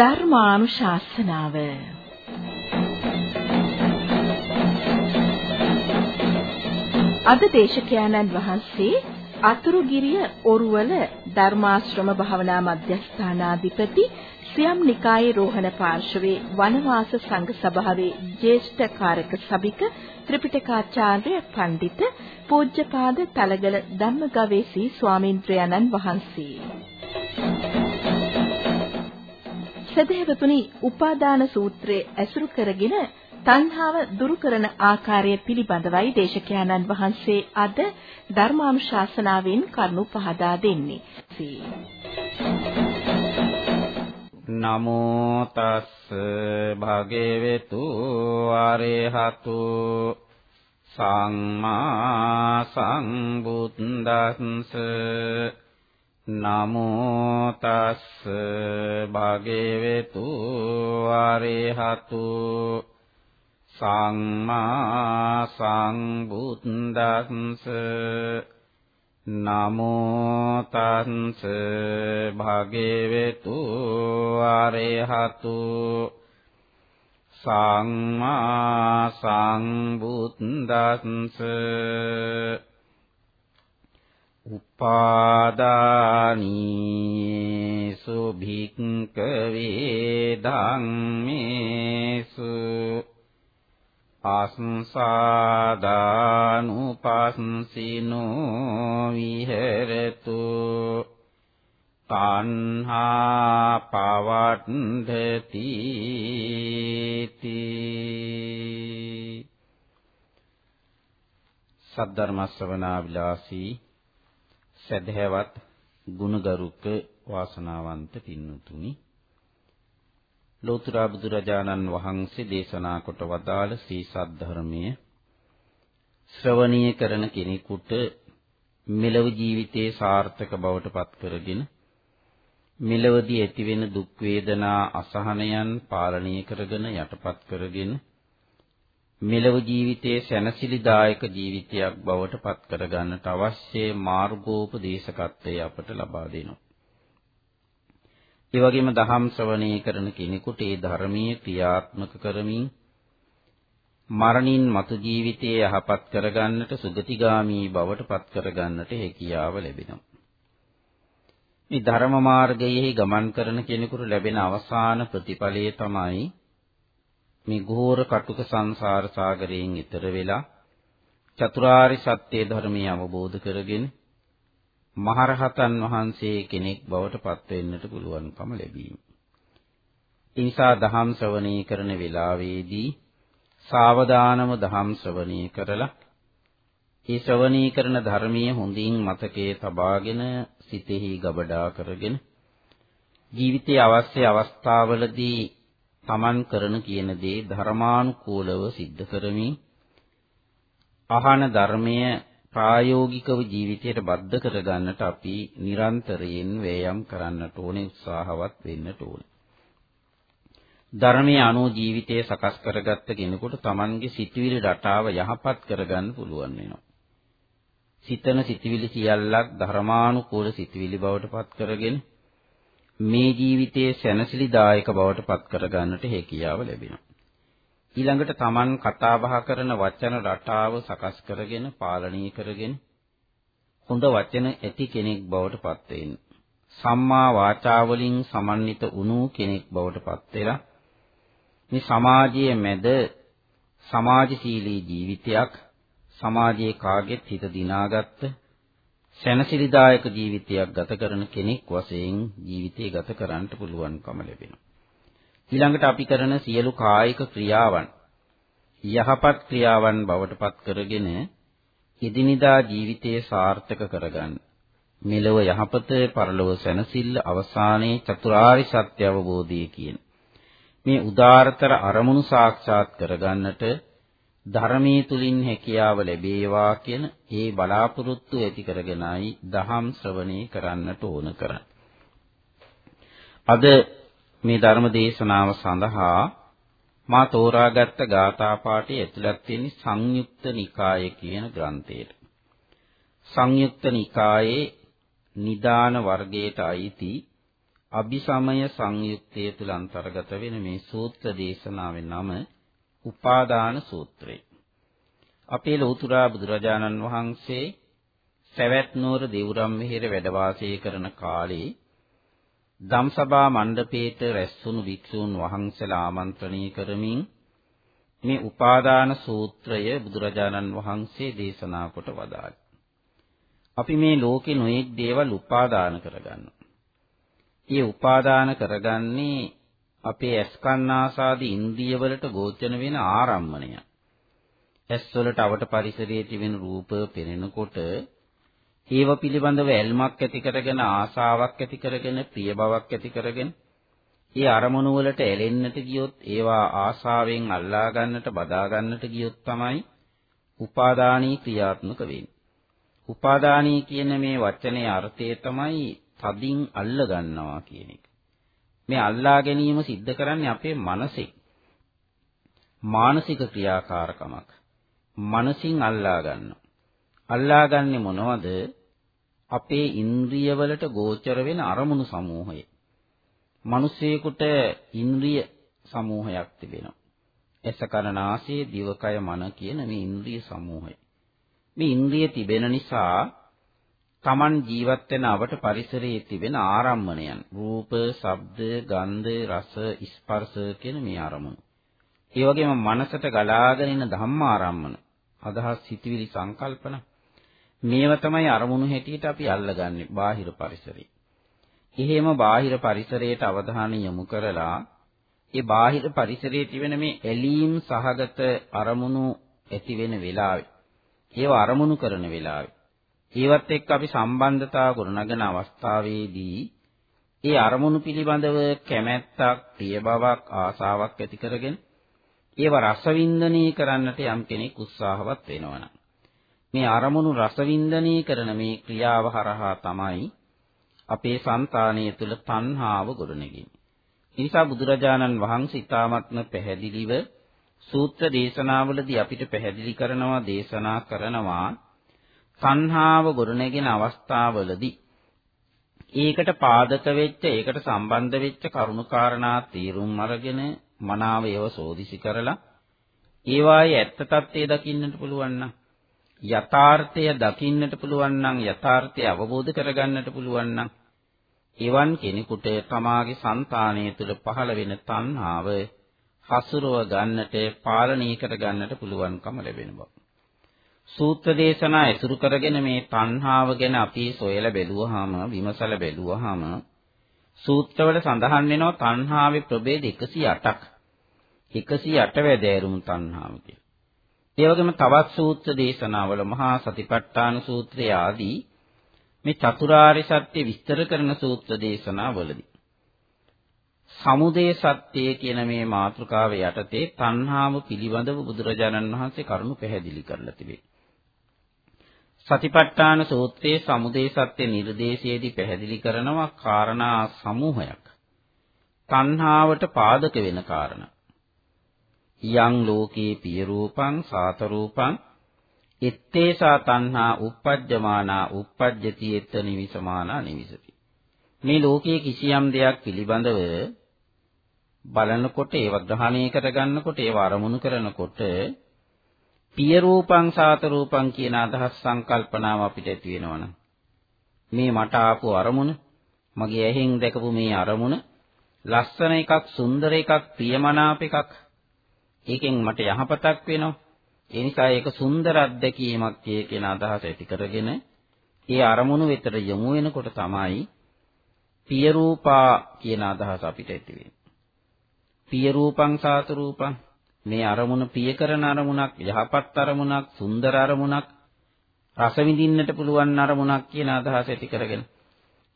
ධර්මානුශාසනාව. අද දේශකයන්න් වහන්සේ අතුරුගිරිය ඔරුවල ධර්මාශ්‍රම භාවනා මධ්‍යස්ථානාධිපති සියම් නිකායේ රෝහණ පාර්ශවයේ වනවාස සංඝ සභාවේ ජ්‍යෙෂ්ඨ කාරක සභික ත්‍රිපිටකාචාර්ය පඬිත පූජ්‍යපාද තලගල ධම්මගවේසී ස්වාමින්ද්‍රයන්න් වහන්සේ. සදහෙවතුනි උපාදාන සූත්‍රයේ ඇසුරු කරගෙන තණ්හාව දුරු කරන ආකාරය පිළිබඳවයි දේශකයන්න් වහන්සේ අද ධර්මානුශාසනාවෙන් කරුණු පහදා දෙන්නේ. නමෝ තස් භගේවතු ආරේහතු සම්මා සම්බුද්දස්ස නමෝ තස් භගේවතු ආරේහතු සම්මා සම්බුද්දස්ස නමෝ තස්ස භගේවතු ආරහතු සම්මා සම්බුද්දස්ස උපාදානී සුභික්කවේ ධම්මේසු අස්සාදානුපස්සිනෝ විහෙරතු තණ්හා පවට්ඨති සද්ධර්ම ශ්‍රවණා විලාසී සදහැවත් ගුණගරුක වාසනාවන්ත පින්නතුනි ලෝතර බුදුරජාණන් වහන්සේ දේශනා කොට වදාළ සී සද්ධර්මයේ ශ්‍රවණීය කරන කෙනෙකුට මෙලව ජීවිතයේ සාර්ථක බවට පත් කරගෙන මෙලවදී ඇතිවෙන දුක් වේදනා අසහනයන් පාලනය කරගෙන යටපත් කරගෙන මෙලව ජීවිතයේ සැනසිලිදායක ජීවිතයක් බවට පත් කරගන්නට අවශ්‍ය මාර්ගෝපදේශකත්වය අපට ලබා දෙනවා. ඒ වගේම දහම් ශ්‍රවණය කරන කෙනෙකුට ඒ ධර්මයේ ක්‍රියාත්මක කරමින් මරණින් මතු ජීවිතයේ යහපත් කරගන්නට සුගතිගාමී බවට පත් කරගන්නට හැකියාව ලැබෙනවා. මේ ධර්ම මාර්ගයේ ගමන් කරන කෙනෙකුට ලැබෙන අවසාන ප්‍රතිඵලය තමයි මේ ගෝර කටුක සංසාර සාගරයෙන් ඈතර වෙලා චතුරාර්ය සත්‍ය ධර්මය අවබෝධ කරගෙන මහරහතන් වහන්සේ කෙනෙක් බවට පත් වෙන්නට පුළුවන්කම ලැබීම. ඒ නිසා දහම් ශ්‍රවණී කරන වෙලාවේදී සාවධානව දහම් ශ්‍රවණී කරලා ඒ ශ්‍රවණී කරන ධර්මීය හොඳින් මතකයේ තබාගෙන සිතෙහි ගබඩා කරගෙන ජීවිතයේ අවශ්‍ය අවස්ථාවලදී Taman කරන කියන දේ ධර්මානුකූලව සිද්ධ කරමින් අහන ධර්මය ප්‍රායෝගිකව ජීවිතයට බද්ධ කරගන්නට අපි නිරන්තරයෙන් වෑයම් කරන්නට ඕනේ උත්සාහවත් වෙන්නට ඕනේ. ධර්මයේ අනු ජීවිතය සකස් කරගත්ත කෙනෙකුට Tamanගේ සිතුවිලි රටාව යහපත් කරගන්න පුළුවන් වෙනවා. සිතන සිතුවිලි සියල්ලක් ධර්මානුකූල සිතුවිලි බවට පත් කරගෙන මේ ජීවිතයේ සැනසිලිදායක බවට පත් කරගන්නට හැකියාව ලැබෙනවා. ඊළඟට Taman කතා බහ කරන වචන රටාව සකස් කරගෙන පාලනය කරගෙන හොඳ වචන ඇති කෙනෙක් බවට පත් වෙන්න. සම්මා වාචා වලින් සමන්විත වුණු කෙනෙක් බවට පත් වෙලා මේ සමාජයේ මැද සමාජශීලී ජීවිතයක් සමාජයේ කාගෙත් හිත දිනාගත්ත සැනසිලිදායක ජීවිතයක් ගත කරන කෙනෙක් වශයෙන් ජීවිතය ගත කරන්නට පුළුවන්කම ලැබෙනවා. ඊළඟට අපි කරන සියලු කායික ක්‍රියාවන් යහපත් ක්‍රියාවන් බවට පත් කරගෙන එදිනෙදා ජීවිතයේ සාර්ථක කරගන්න. මෙලව යහපත පරලොව සැනසෙල්ල අවසානයේ චතුරාර්ය සත්‍ය අවබෝධය කියන මේ උදාාරතර අරමුණු සාක්ෂාත් කරගන්නට ධර්මයේ තුලින් හැකියාව ලැබේවා කියන ඒ බලාපොරොත්තු ඇති කරගෙනයි දහම් ශ්‍රවණේ කරන්නට ඕන කරන්නේ. අද මේ ධර්ම දේශනාව සඳහා මා තෝරාගත්ත ගාථා පාඨය ඇතුළත් වෙන්නේ සංයුක්ත නිකාය කියන ග්‍රන්ථයට. සංයුක්ත නිකායේ නිදාන වර්ගයට අයිති අபிසමය සංයුක්තය තුල අන්තර්ගත වෙන මේ සූත්‍ර දේශනාවේ නම උපාදාන සූත්‍රය. අපේ ලෞතර බුදුරජාණන් වහන්සේ සවැත් නුවර දෙවුරම් මෙහෙර වැඩ වාසය කරන කාලේ ධම්සභා මණ්ඩපයේට රැස්වුණු භික්ෂූන් වහන්සේලා ආමන්ත්‍රණය කරමින් මේ උපාදාන සූත්‍රය බුදුරජාණන් වහන්සේ දේශනා කොට වදාළා. අපි මේ ලෝකේ නොයෙක් දේවල් උපාදාන කරගන්නවා. ඒ උපාදාන කරගන්නේ අපේ ඇස්කන්නාසාදී ඉන්ද්‍රිය වලට ගෝචර වෙන ආරම්මණය. ඇස් වලට අවට පරිසරයේ තිබෙන රූප පෙනෙනකොට ඒව පිළිබඳව ඇල්මක් ඇති කරගෙන ආසාවක් ඇති කරගෙන ප්‍රිය බවක් ඇති කරගෙන ඒ අරමුණු වලට ඇලෙන්නට ගියොත් ඒවා ආසාවෙන් අල්ලා ගන්නට බදා ගන්නට ගියොත් තමයි උපාදානී ක්‍රියාත්මක වෙන්නේ. උපාදානී කියන මේ වචනේ අර්ථය තමයි තදින් අල්ල ගන්නවා කියන එක. මේ අල්ලා ගැනීම සිද්ධ කරන්නේ අපේ මනසේ. මානසික ක්‍රියාකාරකමක්. මනසින් අල්ලා ගන්නවා. අල්ලාගන්නේ මොනවද? අපේ ඉන්ද්‍රියවලට ගෝචර වෙන අරමුණු සමූහය. මිනිසෙකුට ඉන්ද්‍රිය සමූහයක් තිබෙනවා. ඇස කන නාසය දිවකය මන කියන මේ ඉන්ද්‍රිය සමූහය. මේ ඉන්ද්‍රිය තිබෙන නිසා Taman ජීවත් වෙන අවට පරිසරයේ තිබෙන ආරම්මණයන් රූප, ශබ්ද, ගන්ධ, රස, ස්පර්ශ කියන මේ අරමුණු. ඒ වගේම මනසට ගලාගෙන එන ධම්මාරම්මන අදහස් සිටිවිලි සංකල්පන මේව තමයි අරමුණු හැටියට අපි අල්ලගන්නේ බාහිර පරිසරේ. එහෙම බාහිර පරිසරයට අවධානය යොමු කරලා ඒ බාහිර පරිසරයේ තිබෙන මේ ඇලීම් සහගත අරමුණු ඇති වෙන වෙලාවේ ඒව අරමුණු කරන වෙලාවේ ඒවත් එක්ක අපි සම්බන්ධතා ගොඩනගන අවස්ථාවේදී ඒ අරමුණු පිළිබඳව කැමැත්තක්, ප්‍රිය බවක්, ආසාවක් ඇති කරගෙන ඒව රසවින්දනය කරන්නට යම් කෙනෙක් උත්සාහවත් වෙනවනම් මේ අරමුණු රසවින්දනය කරන මේ ක්‍රියාව හරහා තමයි අපේ సంతානය තුළ තණ්හාව ගොඩනගන්නේ. නිසා බුදුරජාණන් වහන්සේ ඊ타මත්ම පැහැදිලිව සූත්‍ර දේශනාවලදී අපිට පැහැදිලි කරනවා දේශනා කරනවා තණ්හාව ගොඩනැගෙන අවස්ථාවවලදී ඒකට පාදක වෙච්ච ඒකට සම්බන්ධ වෙච්ච කරුණාකාරණා තීරුම් අරගෙන මනාව ඒව සෝදිසි කරලා ඒවායේ ඇත්ත తත්ත්වය දකින්නට පුළුවන් නම් යථාර්ථය දකින්නට පුළුවන් නම් යථාර්ථය අවබෝධ කරගන්නට පුළුවන් නම් එවන් කෙනෙකුට තමාගේ సంతානය තුළ පහළ වෙන තණ්හාව හසුරව ගන්නට පාලනය කර ගන්නට පුළුවන්කම ලැබෙන බව. සූත්‍ර දේශනා ඇසුරු කරගෙන මේ තණ්හාව ගැන අපි සොයලා බැලුවාම විමසලා බැලුවාම සූත්‍රවල සඳහන් වෙනවා තණ්හාවේ ප්‍රභේද 108ක්. 108 වැදෑරුම් තණ්හාව කියලා. ඒ වගේම තවත් සූත්‍ර දේශනාවල මහා සතිපට්ඨාන සූත්‍රය ආදී මේ චතුරාර්ය සත්‍ය විස්තර කරන සූත්‍ර දේශනාවලදී සමුදය සත්‍ය කියන මේ මාතෘකාව යටතේ තණ්හාව පිළිබඳව බුදුරජාණන් වහන්සේ කරුණු පැහැදිලි කරලා තිබේ. සතිපට්ඨාන සූත්‍රයේ සමුදය සත්‍ය නිර්දේශයේදී පැහැදිලි කරනවා කාරණා සමූහයක්. තණ්හාවට පාදක වෙන කාරණා. යං ලෝකේ පිය රූපං සාත රූපං එත්තේසා තණ්හා uppajjamaana uppajjati එත්ත නිවිසමානා නිවිසති. මේ ලෝකයේ කිසියම් දෙයක් පිළිබඳව බලනකොට ඒව ග්‍රහණය කරගන්නකොට ඒව අරමුණු කරනකොට පිය රූපං සාත රූපං කියන අදහස් සංකල්පනාව අපිට ඇති වෙනවනම් මේ මට ආපු අරමුණ මගේ ඇහෙන් දැකපු මේ අරමුණ ලස්සන එකක් සුන්දර එකක් ප්‍රියමනාප එකක් ඒකෙන් මට යහපතක් වෙනවා ඒ නිසා ඒක සුන්දර අත්දැකීමක් කියන අදහස ඇති කරගෙන ඒ අරමුණු වෙතට යොමු වෙනකොට තමයි පිය රූපා කියන අදහස අපිට ඇති වෙන්නේ. පිය රූපං සාත රූපං මේ අරමුණ පිය කරන අරමුණක් යහපත් අරමුණක් සුන්දර අරමුණක් රස විඳින්නට පුළුවන් අරමුණක් කියන අදහස ඇති කරගෙන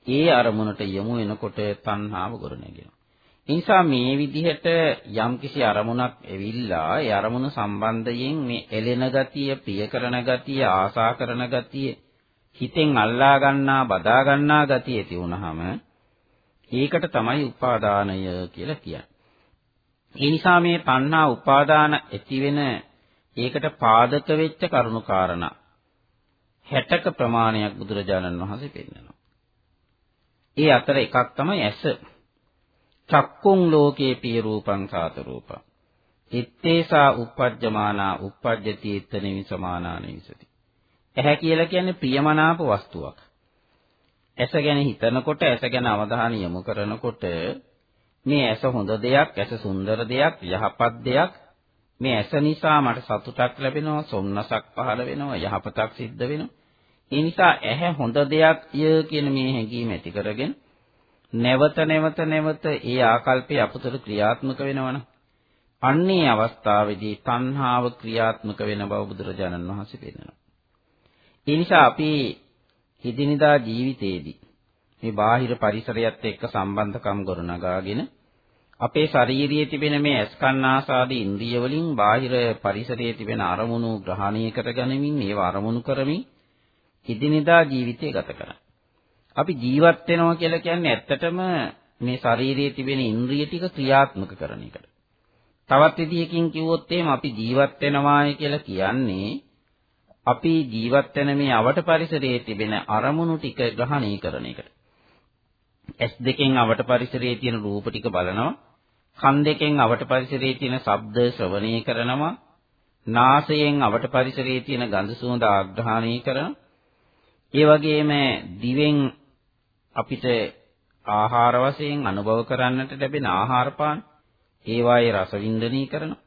ඒ අරමුණට යොමු වෙනකොට තණ්හාව ගොඩනැගෙනවා. ඒ නිසා මේ විදිහට යම්කිසි අරමුණක් එවිල්ලා ඒ අරමුණ සම්බන්ධයෙන් මේ එළෙන ගතිය, ප්‍රිය කරන ගතිය, ආසා කරන ගතිය හිතෙන් අල්ලා ගන්නා, බදා ගන්නා ගතිය ඇති වුනහම ඒකට තමයි උපාදානය කියලා කියන්නේ. ඒ නිසා මේ තණ්හා උපාදාන ඇති වෙන ඒකට පාදක වෙච්ච කරුණු කාරණා 60ක ප්‍රමාණයක් බුදුරජාණන් වහන්සේ පෙන්නනවා. ඒ අතර එකක් තමයි ඇස. චක්කුං ලෝකේ පිය රූපං සාත රූපං. ඉත්තේසා uppajjamana uppajjati ittane සමානාන විසති. ඇහැ කියලා කියන්නේ ප්‍රියමනාප වස්තුවක්. ඇස ගැන හිතනකොට ඇස ගැන අවධානය යොමු කරනකොට මේ ඇස හොඳ දෙයක්, ඇස සුන්දර දෙයක්, යහපත් දෙයක්. මේ ඇස නිසා මට සතුටක් ලැබෙනවා, සොම්නසක් පහළ වෙනවා, යහපතක් සිද්ධ වෙනවා. ඒ නිසා ඇහැ හොඳ දෙයක් ය කියන මේ හැඟීම ඇති කරගෙන නැවත නැවත නැවත ඒ ආකල්පය අපතර ක්‍රියාත්මක වෙනවනම් අන්නේ අවස්ථාවේදී තණ්හාව ක්‍රියාත්මක වෙන බව බුදුරජාණන් වහන්සේ පෙන්නනවා. ඒ නිසා අපි එදිනදා ජීවිතයේදී මේ බාහිර පරිසරයත් එක්ක සම්බන්ධකම් ගොඩනගාගෙන අපේ ශාරීරියේ තිබෙන මේ අස්කන්නාසාදී ඉන්ද්‍රිය වලින් බාහිර පරිසරයේ තිබෙන අරමුණු ග්‍රහණය කරගනිමින් ඒව අරමුණු කරමින් එදිනෙදා ජීවිතය ගත කරනවා. අපි ජීවත් වෙනවා කියලා කියන්නේ ඇත්තටම මේ ශාරීරියේ තිබෙන ඉන්ද්‍රිය ටික ක්‍රියාත්මක කරන එකට. තවත් විදිහකින් කිව්වොත් එහෙම අපි ජීවත් වෙනවායි කියලා කියන්නේ අපි ජීවත් වෙන මේ අවට පරිසරයේ තිබෙන අරමුණු ටික ග්‍රහණය කරන එකට. ඇස් දෙකෙන් අවට පරිසරයේ තියෙන රූප ටික බලනවා. කන් දෙකෙන් අවට පරිසරයේ තියෙන ශබ්ද ශ්‍රවණය කරනවා. නාසයෙන් අවට පරිසරයේ තියෙන ගඳ සුවඳ ආග්‍රහණය කරනවා. ඒ වගේම දිවෙන් අපිට ආහාර වශයෙන් අනුභව කරන්නට ලැබෙන ආහාර පාන ඒවායේ රස වින්දනී කරනවා.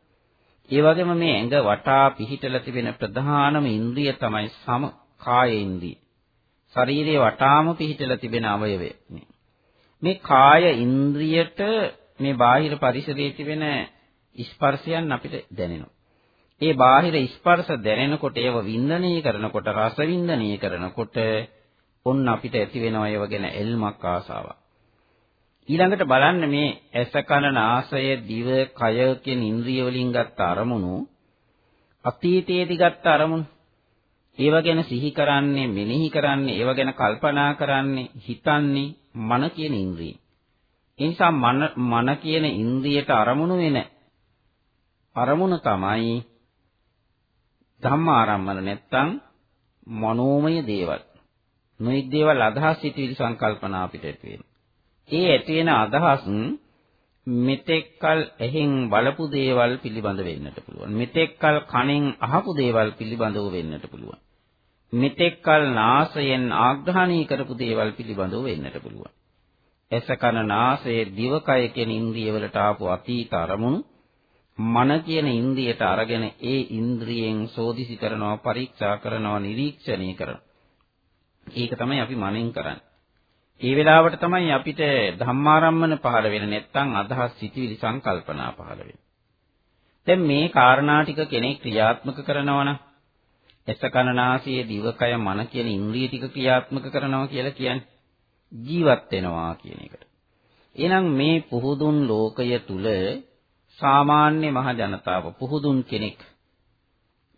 ඒ වගේම මේ ඇඟ වටා පිහිටලා තිබෙන ප්‍රධානම ඉන්ද්‍රිය තමයි සම කාය ඉන්ද්‍රිය. ශරීරයේ වටාම පිහිටලා තිබෙන අවයවය. මේ කාය ඉන්ද්‍රියට මේ බාහිර පරිසරයේ තිබෙන ස්පර්ශයන් අපිට දැනෙනවා. ඒ බාහිර ස්පර්ශ දැනෙනකොට ඒව වින්දනය කරනකොට රස වින්දනය කරනකොට ඔන්න අපිට ඇති වෙනවා ඒව ගැන එල්මක් ආසාවක්. ඊළඟට බලන්න මේ ඇස කන නාසය දිව කය කියන ඉන්ද්‍රිය වලින් ගත්ත අරමුණු අතීතයේදී ගත්ත අරමුණු ඒව ගැන සිහි කරන්නේ මෙනෙහි කරන්නේ ඒව ගැන කල්පනා කරන්නේ හිතන්නේ මන කියන ඉන්ද්‍රිය. ඒ නිසා මන මන කියන ඉන්ද්‍රියට අරමුණු වෙන අරමුණ තමයි ධම්මාරම්මන නැත්තම් මනෝමය දේවල්. නොඑක් දේවල් අදහස් සිටිවිලි සංකල්පනා අපිට ඇති වෙනවා. ඒ ඇති වෙන අදහස් මෙතෙක්කල් ඇහෙන් බලපු දේවල් පිළිබඳ වෙන්නට පුළුවන්. මෙතෙක්කල් කනෙන් අහපු දේවල් පිළිබඳව වෙන්නට පුළුවන්. මෙතෙක්කල් නාසයෙන් ආග්‍රහණය කරපු දේවල් පිළිබඳව වෙන්නට පුළුවන්. ඇස කන නාසය දිවකය කියන ඉන්ද්‍රිය වලට ආපු අතීත අරමුණු මන කියන ඉන්ද්‍රියට අරගෙන ඒ ඉන්ද්‍රියෙන් සෝදිසි කරනවා පරීක්ෂා කරනවා නිරීක්ෂණය කරනවා. ඒක තමයි අපි මනෙන් කරන්නේ. ඒ වෙලාවට තමයි අපිට ධම්මාරම්මන පහළ වෙන්නේ නැත්නම් අදහස් සිටිවිලි සංකල්පනා පහළ වෙන්නේ. දැන් මේ කාරණා ටික කෙනෙක් ක්‍රියාත්මක කරනවා නම් එස කනනාසයේ දිවකය මන කියන ඉන්ද්‍රිය ටික ක්‍රියාත්මක කරනවා කියලා කියන්නේ ජීවත් වෙනවා කියන එකට. එහෙනම් මේ පුහුදුන් ලෝකය තුල සාමාන්‍ය මහ ජනතාව පුහුදුන් කෙනෙක්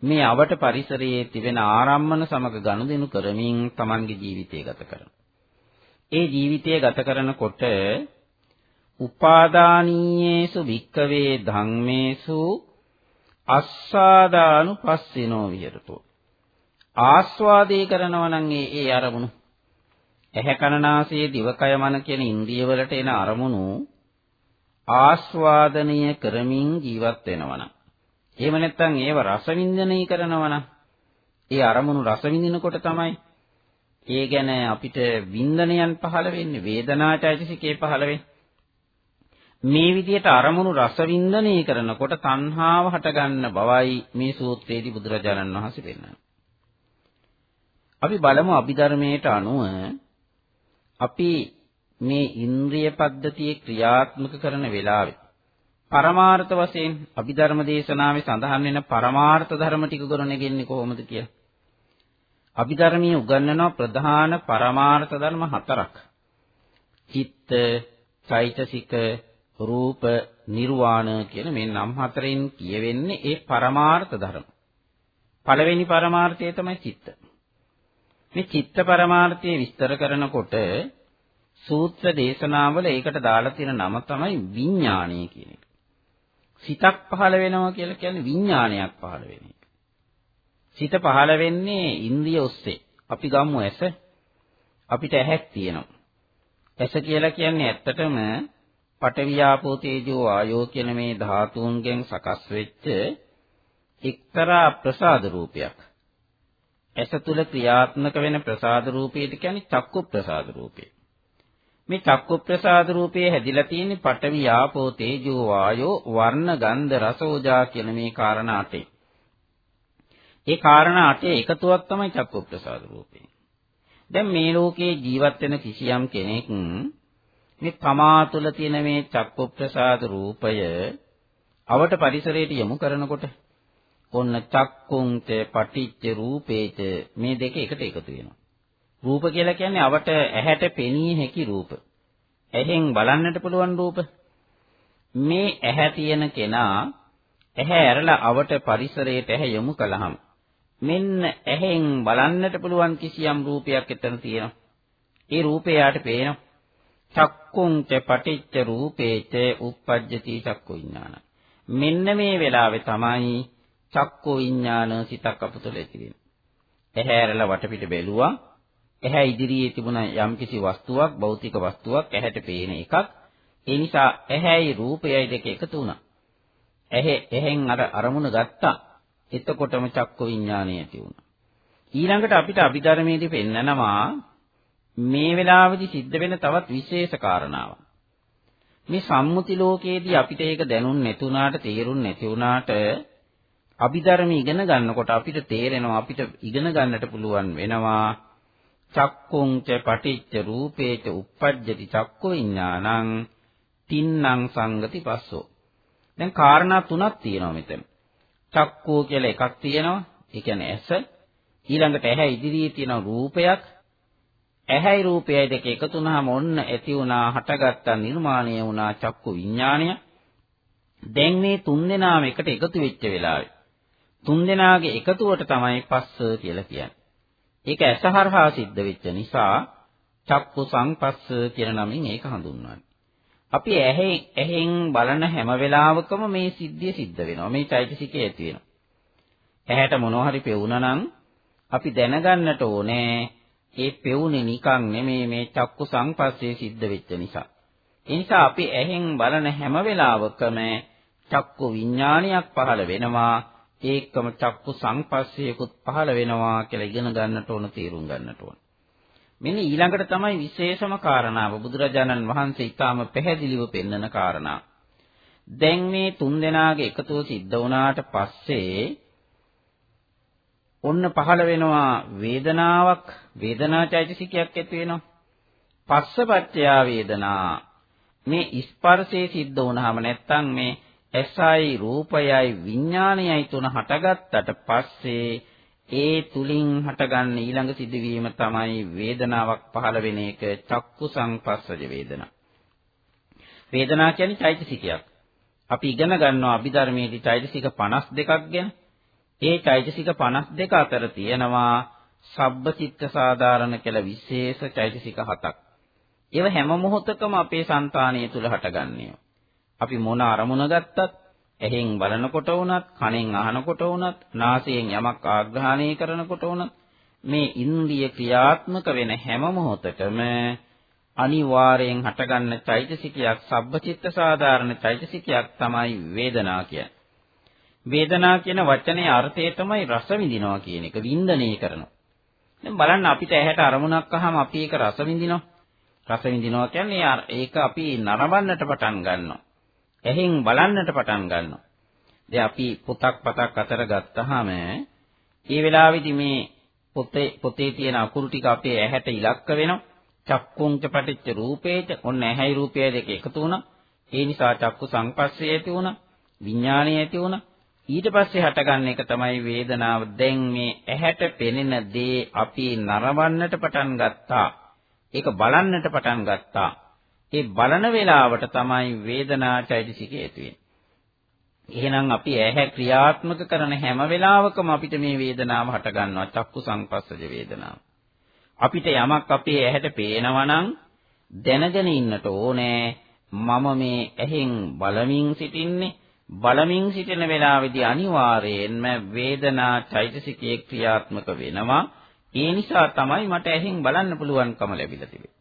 මේ අවට පරිසරයේ තිබෙන ආරම්මන සමග ගනුදෙනු කරමින් Tamanගේ ජීවිතය ගත කරනවා. ඒ ජීවිතය ගත කරනකොට උපාදානීයේසු භික්කවේ ධම්මේසු අස්සාදානුපස්සිනෝ විහෙරතෝ ආස්වාදේ කරනවා නම් ඒ ඒ අරමුණු ඇහැ කනනාසයේ දිවකය මන කියන ඉන්ද්‍රිය වලට එන අරමුණු ආස්වාදනීය කරමින් ජීවත් වෙනවනම් එහෙම නැත්නම් ඒව රස වින්දනය කරනවනම් ඒ අරමුණු රස විඳිනකොට තමයි ඒ ගැන අපිට වින්දනයන් පහළ වෙන්නේ වේදනාචෛතසිකේ පහළ වෙන්නේ. මේ විදිහට අරමුණු රස වින්දනය කරනකොට තණ්හාව හටගන්න බවයි මේ සූත්‍රයේදී බුදුරජාණන් වහන්සේ පෙන්වන්නේ. අපි බලමු අභිධර්මයට අනුව අපි මේ ඉන්ද්‍රිය පද්ධතියේ ක්‍රියාත්මක කරන වෙලාවේ පරමාර්ථ වශයෙන් අභිධර්ම දේශනාවේ සඳහන් වෙන පරමාර්ථ ධර්ම ටික ගොඩනගෙන්නේ කොහොමද කියලා අභිධර්මයේ උගන්වන ප්‍රධාන පරමාර්ථ ධර්ම හතරක්. චිත්ත, චෛතසික, රූප, නිර්වාණ කියන මේ නම් හතරෙන් කියවෙන්නේ ඒ පරමාර්ථ ධර්ම. පළවෙනි පරමාර්ථය තමයි චිත්ත. මේ චිත්ත පරමාර්ථය විස්තර කරනකොට සූත්‍ර දේශනාවල ඒකට දාලා තියෙන නම තමයි විඥාණය කියන එක. සිතක් පහළ වෙනවා කියලා කියන්නේ විඥානයක් පහළ වෙන එක. සිත පහළ වෙන්නේ ඉන්ද්‍රිය ඔස්සේ. අපි ගමු ඇස. අපිට ඇහැක් තියෙනවා. ඇස කියලා කියන්නේ ඇත්තටම පඨවියාපෝ තේජෝ ආයෝ කියන මේ ධාතුන්ගෙන් සකස් වෙච්ච එක්තරා ප්‍රසාද රූපයක්. ඇස තුල ක්‍රියාත්මක වෙන ප්‍රසාද රූපයට කියන්නේ චක්කු ප්‍රසාද රූපය. මේ චක්කු ප්‍රසාද රූපයේ හැදිලා තියෙන්නේ පඨවි ආපෝ තේජෝ වායෝ වර්ණ ගන්ධ රස ඕජා කියන මේ කාරණා අටේ. ඒ කාරණා අටේ එකතුවක් තමයි චක්කු ප්‍රසාද රූපේ. දැන් මේ ලෝකේ ජීවත් වෙන කිසියම් කෙනෙක් මේ තමා තුළ තියෙන මේ චක්කු ප්‍රසාද රූපය අවට පරිසරයට යොමු කරනකොට ඔන්න චක්කුංච පටිච්ච රූපේච මේ දෙක එකට එකතු වෙනවා. රූප කියලා කියන්නේ අවට ඇහැට පෙනී හැකි රූප. ඇහෙන් බලන්නට පුළුවන් රූප. මේ ඇහැ තියෙන කෙනා ඇහැ ඇරලා අවට පරිසරයට ඇහැ යොමු කළාම මෙන්න ඇහෙන් බලන්නට පුළුවන් කිසියම් රූපයක් එතන තියෙනවා. ඒ රූපය යාට පේනවා. චක්කුං ච පටිච්ච රූපේච uppajjati චක්කු විඥාන. මෙන්න මේ වෙලාවේ තමයි චක්කු විඥාන සිතක් අපතුල ඇති වෙන්නේ. ඇහැ ඇරලා වටපිට බැලුවා. ඇහැ ඉදිරියේ තිබුණ යම්කිසි වස්තුවක් භෞතික වස්තුවක් ඇහැට පේන එකක්. ඒ නිසා ඇහැයි රූපයයි දෙක එකතු වුණා. ඇහැ එහෙන් අර අරමුණ ගත්තා. එතකොටම චක්කු විඥානය ඇති වුණා. ඊළඟට අපිට අභිධර්මයේදී පෙන්නනවා මේ වෙලාවේදී සිද්ධ වෙන තවත් විශේෂ කාරණාවක්. මේ සම්මුති ලෝකයේදී අපිට ඒක දැනුන් නැතුණාට තේරුම් නැති වුණාට අභිධර්ම ඉගෙන ගන්නකොට අපිට තේරෙනවා අපිට ඉගෙන ගන්නට පුළුවන් වෙනවා. චක්කුං ච පටිච්ච රූපේච uppajjati චක්කු විඥානං තින්නම් සංගති පස්සෝ. දැන් කාරණා තුනක් තියෙනවා මෙතන. චක්කෝ කියලා එකක් තියෙනවා. ඒ කියන්නේ ඇස. ඊළඟට ඇහැ ඉදිරියේ තියෙන රූපයක්. ඇහැයි රූපයයි දෙක එකතු වුනහම ඔන්න ඇති වුණා හටගත්තා නිර්මාණය වුණා චක්කු විඥාණය දැන් මේ තුන් දෙනාම එකට එකතු වෙච්ච වෙලාවේ තුන් දෙනාගේ එකතුවට තමයි පස්ස කියලා කියන්නේ. ඒක ඇසහරහා සිද්ධ වෙච්ච නිසා චක්කු සංපස්ස කියන නමින් ඒක හඳුන්වන්නේ. අපි ඇහෙන් ඇහෙන් බලන හැම වෙලාවකම මේ සිද්ධිය සිද්ධ වෙනවා. මේ චෛතසිකය ඇති වෙනවා. ඇහැට මොනවා හරි පෙවුනා නම් අපි දැනගන්නට ඕනේ ඒ පෙවුනේ නිකන් නෙමේ මේ චක්කු සංපස්සේ සිද්ධ වෙච්ච නිසා. ඒ නිසා අපි ඇහෙන් බලන හැම වෙලාවකම චක්කු විඥානයක් පහළ වෙනවා. ඒකම චක්කු සංපස්සයකුත් පහළ වෙනවා කියලා ඉගෙන ගන්නට ඕන තේරුම් ගන්නට ඕන. මෙන්න ඊළඟට තමයි විශේෂම කාරණාව බුදුරජාණන් වහන්සේ ඊටාම පැහැදිලිව පෙන්වන කාරණා. දැන් මේ තුන් දෙනාගේ එකතුව සිද්ධ වුණාට පස්සේ ඔන්න පහළ වෙනවා වේදනාවක් වේදනාචෛතසිකයක් ඇති වෙනවා. පස්සපච්චයා වේදනා මේ ස්පර්ශයේ සිද්ධ වුණාම නැත්තම් මේ ඇසයි රූපයයි විඥානයයි තුන හටගත්තට පස්සේ ඒ තුලින් හටගන්න ඊළඟ සිදුවීම තමයි වේදනාවක් පහළ වෙන එක චක්කු සංපස්සජ වේදනා. වේදනා කියන්නේ චෛතසිකයක්. අපි ඉගෙන ගන්නවා අභිධර්මයේදී චෛතසික 52ක් ගැන. ඒ චෛතසික 52 අතර තියෙනවා සබ්බචිත්ත සාධාරණ කියලා විශේෂ චෛතසික හතක්. ඒව හැම මොහොතකම අපේ సంతානිය තුල හටගන්නේ. අපි මොන අරමුණ ගත්තත් ඇහෙන් බලනකොට වුණත් කනෙන් අහනකොට වුණත් නාසයෙන් යමක් ආග්‍රහණය කරනකොට වුණත් මේ ඉන්ද්‍රිය ක්‍රියාත්මක වෙන හැම මොහොතකම අනිවාර්යෙන් හටගන්න චෛතසිකයක් සබ්බචිත්ත සාධාරණ චෛතසිකයක් තමයි වේදනා කියන්නේ. වේදනා කියන වචනේ අර්ථය තමයි රස විඳිනවා කියන එක වින්දනය කරනවා. දැන් බලන්න අපිට ඇහැට අරමුණක් අහම අපි ඒක රස විඳිනවා. රස විඳිනවා කියන්නේ ඒක අපි නරඹන්නට පටන් ගන්නවා. ඇහෙන් බලන්නට පටන් ගන්නවා. දැන් අපි පොතක් පතක් අතර ගත්තාම ඒ වෙලාවේදී මේ පොතේ පොතේ තියෙන අකුරු ටික අපේ ඇහැට ඉලක්ක වෙනවා. චක්කුංච පටිච්ච රූපේච ඔන්න ඇහැයි රූපය දෙක එකතු වුණා. ඒ නිසා චක්කු සංපස්සේ ඇති වුණා. විඥාණය ඇති වුණා. ඊට පස්සේ හටගන්න එක තමයි වේදනාව. දැන් මේ ඇහැට පෙනෙන දේ අපි නරඹන්නට පටන් ගත්තා. ඒක බලන්නට පටන් ගත්තා. ඒ බලන වේලාවට තමයි වේදනා චෛතසිකය ඇති වෙන්නේ. එහෙනම් අපි ඇහැ ක්‍රියාත්මක කරන හැම වෙලාවකම අපිට මේ වේදනාව හට ගන්නවා චක්කු සංපස්සජ වේදනාව. අපිට යමක් අපේ ඇහැට පේනවා නම් දැනගෙන ඉන්නට ඕනේ. මම මේ ඇහෙන් බලමින් සිටින්නේ. බලමින් සිටින වෙලාවේදී අනිවාර්යයෙන්ම වේදනා චෛතසිකයේ ක්‍රියාත්මක වෙනවා. ඒ නිසා තමයි මට ඇහෙන් බලන්න පුළුවන්කම ලැබිලා තිබෙන්නේ.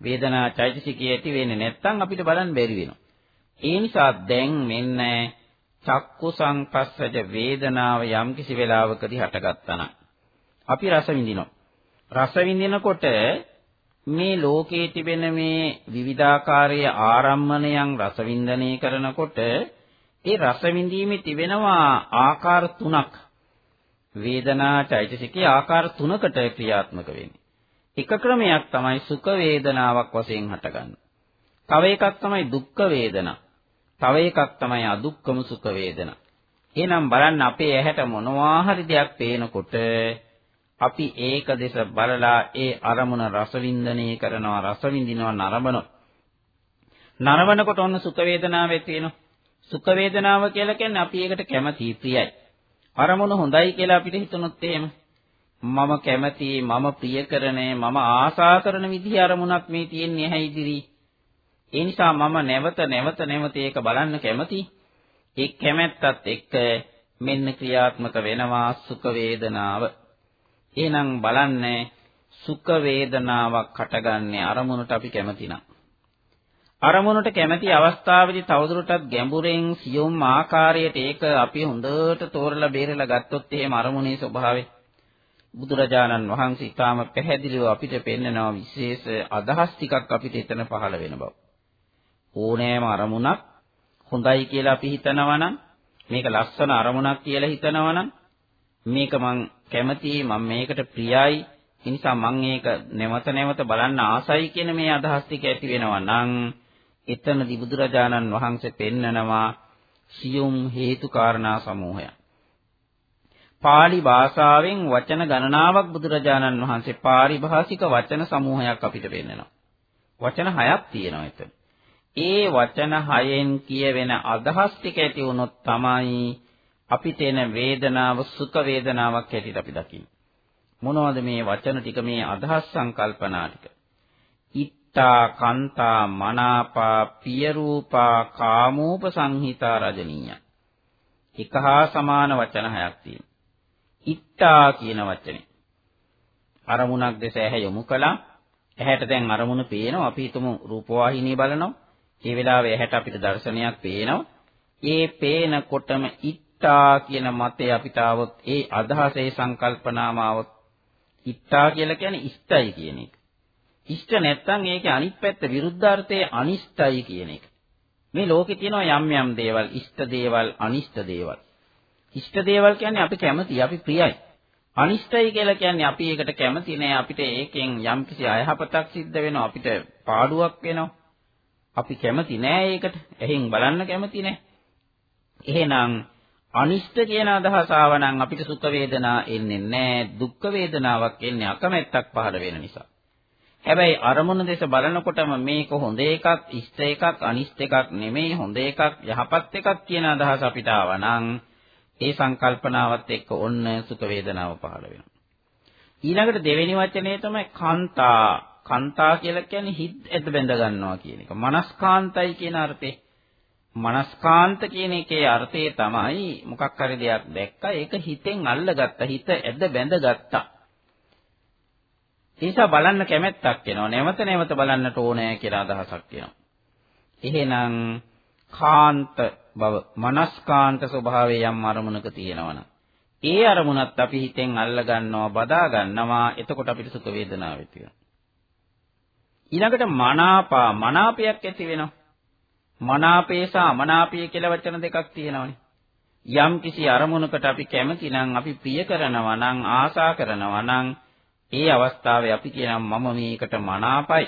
වේදනා චෛතසිකයේ ඇති වෙන්නේ නැත්නම් අපිට බලන්න බැරි වෙනවා. ඒ නිසා දැන් මෙන්න චක්කු සංපස්සජ වේදනාව යම්කිසි වෙලාවකදී හටගත්තා නම් අපි රස විඳිනවා. රස විඳිනකොට මේ ලෝකයේ තිබෙන මේ විවිධාකාරයේ ආරම්මණයන් රස වින්දනය කරනකොට ඒ රස විඳීමේ තිබෙනවා ආකාර තුනක්. වේදනා චෛතසිකේ ආකාර තුනකට ක්‍රියාත්මක වෙන්නේ. එක ක්‍රමයක් තමයි සුඛ වේදනාවක් වශයෙන් හටගන්නේ. තව එකක් තමයි දුක්ඛ වේදනා. තව එකක් තමයි අදුක්කම සුඛ වේදනා. එහෙනම් බලන්න අපේ ඇහැට මොනවා හරි දෙයක් පේනකොට අපි ඒක දෙස බලලා ඒ අරමුණ රසවින්දනය කරනවා රස විඳිනවා නරඹනවා. නරඹනකොට ඔන්න සුඛ වේදනාව ඇති වෙනවා. සුඛ වේදනාව කියලා කියන්නේ අපි ඒකට කැමති ප්‍රියයි. අරමුණ හොඳයි කියලා අපිට හිතනොත් එහෙම මම කැමති මම ප්‍රිය කරනේ මම ආසා කරන විදිහ අරමුණක් මේ තියෙන්නේ ඇහැ ඉදිරි. ඒ නිසා මම නැවත නැවත නැවත ඒක බලන්න කැමති. ඒ කැමැත්තත් එක්ක මෙන්න ක්‍රියාත්මක වෙනවා සුඛ වේදනාව. එහෙනම් බලන්නේ සුඛ වේදනාවක් හටගන්නේ අරමුණට අපි කැමති නම්. අරමුණට කැමැති අවස්ථාවේදී තවදුරටත් ගැඹුරෙන් සියුම් ආකාරයට ඒක අපි හොඳට තෝරලා බේරලා ගත්තොත් එහෙම අරමුණේ ස්වභාවය බුදුරජාණන් වහන්සේ ඊටාම පැහැදිලිව අපිට පෙන්නනවා විශේෂ අදහස් ටිකක් අපිට එතන පහළ වෙන බව. ඕනෑම අරමුණක් හොඳයි කියලා අපි හිතනවා නම් මේක ලස්සන අරමුණක් කියලා හිතනවා නම් මේක මං කැමතියි මම මේකට ප්‍රියයි ඒ නිසා මං ඒක නැවත නැවත බලන්න ආසයි කියන මේ අදහස් ටික ඇති වෙනවා නම් එතනදී බුදුරජාණන් වහන්සේ පෙන්නනවා සියුම් හේතු කාරණා සමූහයක්. Pāli භාෂාවෙන් වචන ගණනාවක් බුදුරජාණන් වහන්සේ පාරිභාෂික වචන සමූහයක් අපිට පෙන්නනවා. වචන හයක් තියෙනවා එතන. ඒ වචන හයෙන් කියවෙන අදහස් ටික ඇති වුණොත් තමයි අපිට එන වේදනාව සුඛ වේදනාවක් හැටියට අපි දකින්නේ. මොනවද මේ වචන ටික මේ අදහස් සංකල්පනා ටික? ඉත්තා කන්තා මනාපා පිය රූපා කාමෝප සංහිතා රජනීය. එක හා සමාන වචන හයක් තියෙනවා. ඉත්තා කියන වචනේ. අරමුණක් දැස ඇහැ යොමු කළා. ඇහැට දැන් අරමුණ පේනවා. අපි හිතමු රූපවාහිනිය බලනවා. ඒ වෙලාවේ ඇහැට අපිට දර්ශනයක් පේනවා. ඒ පේනකොටම ඉත්තා කියන මතය අපිට આવොත් ඒ අදහසේ සංකල්පනාම આવොත් ඉත්තා කියලා කියන්නේ ඉෂ්ටයි කියන එක. ඉෂ්ට නැත්නම් ඒකේ අනිත් පැත්ත විරුද්ධාර්ථයේ අනිෂ්ටයි කියන එක. මේ ලෝකේ තියෙනවා යම් යම් දේවල් ඉෂ්ට දේවල් අනිෂ්ට දේවල්. ඉෂ්ට දේවල් කියන්නේ අපි කැමති අපි ප්‍රියයි. අනිෂ්ටයි කියලා කියන්නේ අපි ඒකට කැමති නෑ අපිට ඒකෙන් යම්කිසි අයහපතක් සිද්ධ වෙනවා අපිට පාඩුවක් වෙනවා. අපි කැමති නෑ ඒකට. එහෙන් බලන්න කැමති නෑ. එහෙනම් අනිෂ්ට කියන අදහස ආවනම් අපිට සුඛ වේදනා එන්නේ නැහැ දුක්ඛ වේදනාවක් එන්නේ අකමැත්තක් පහළ වෙන නිසා. හැබැයි අරමුණ දෙස බලනකොටම මේක හොඳ එකක්, ඉෂ්ට එකක්, අනිෂ්ට එකක් නෙමෙයි හොඳ එකක්, යහපත් එකක් කියන අදහස අපිට ආවනම් ඒ සංකල්පනාවත් එක්ක ඔන්න සුඛ වේදනාව පහළ වෙනවා. ඊළඟට දෙවෙනි වචනේ තමයි කාන්තා. කාන්තා කියලා කියන්නේ හිත ඇද බැඳ ගන්නවා කියන එක. මනස්කාන්තයි කියන අර්ථේ. මනස්කාන්ත කියන එකේ අර්ථය තමයි මොකක් හරි දෙයක් දැක්කා ඒක හිතෙන් අල්ලගත්තා හිත ඇද බැඳගත්තා ඒසා බලන්න කැමැත්තක් එනවා නැවත නැවත බලන්නට ඕනෑ කියලා අදහසක් එනවා එහෙනම් කාන්ත බව මනස්කාන්ත ස්වභාවයේ යම් අරමුණක තියෙනවනම් ඒ අරමුණත් අපි හිතෙන් අල්ල ගන්නවා බදා ගන්නවා එතකොට අපිට සුඛ වේදනාවක් ඇති වෙනවා ඊළඟට මනාපා මනාපයක් ඇති වෙනවා මනාපේ සහ අමනාපය කියලා වචන දෙකක් තියෙනවානේ. යම් කිසි අරමුණකට අපි කැමති නම් අපි ප්‍රිය කරනවා නම් ආසා කරනවා නම් ඒ අවස්ථාවේ අපි කියනවා මම මේකට මනාපයි.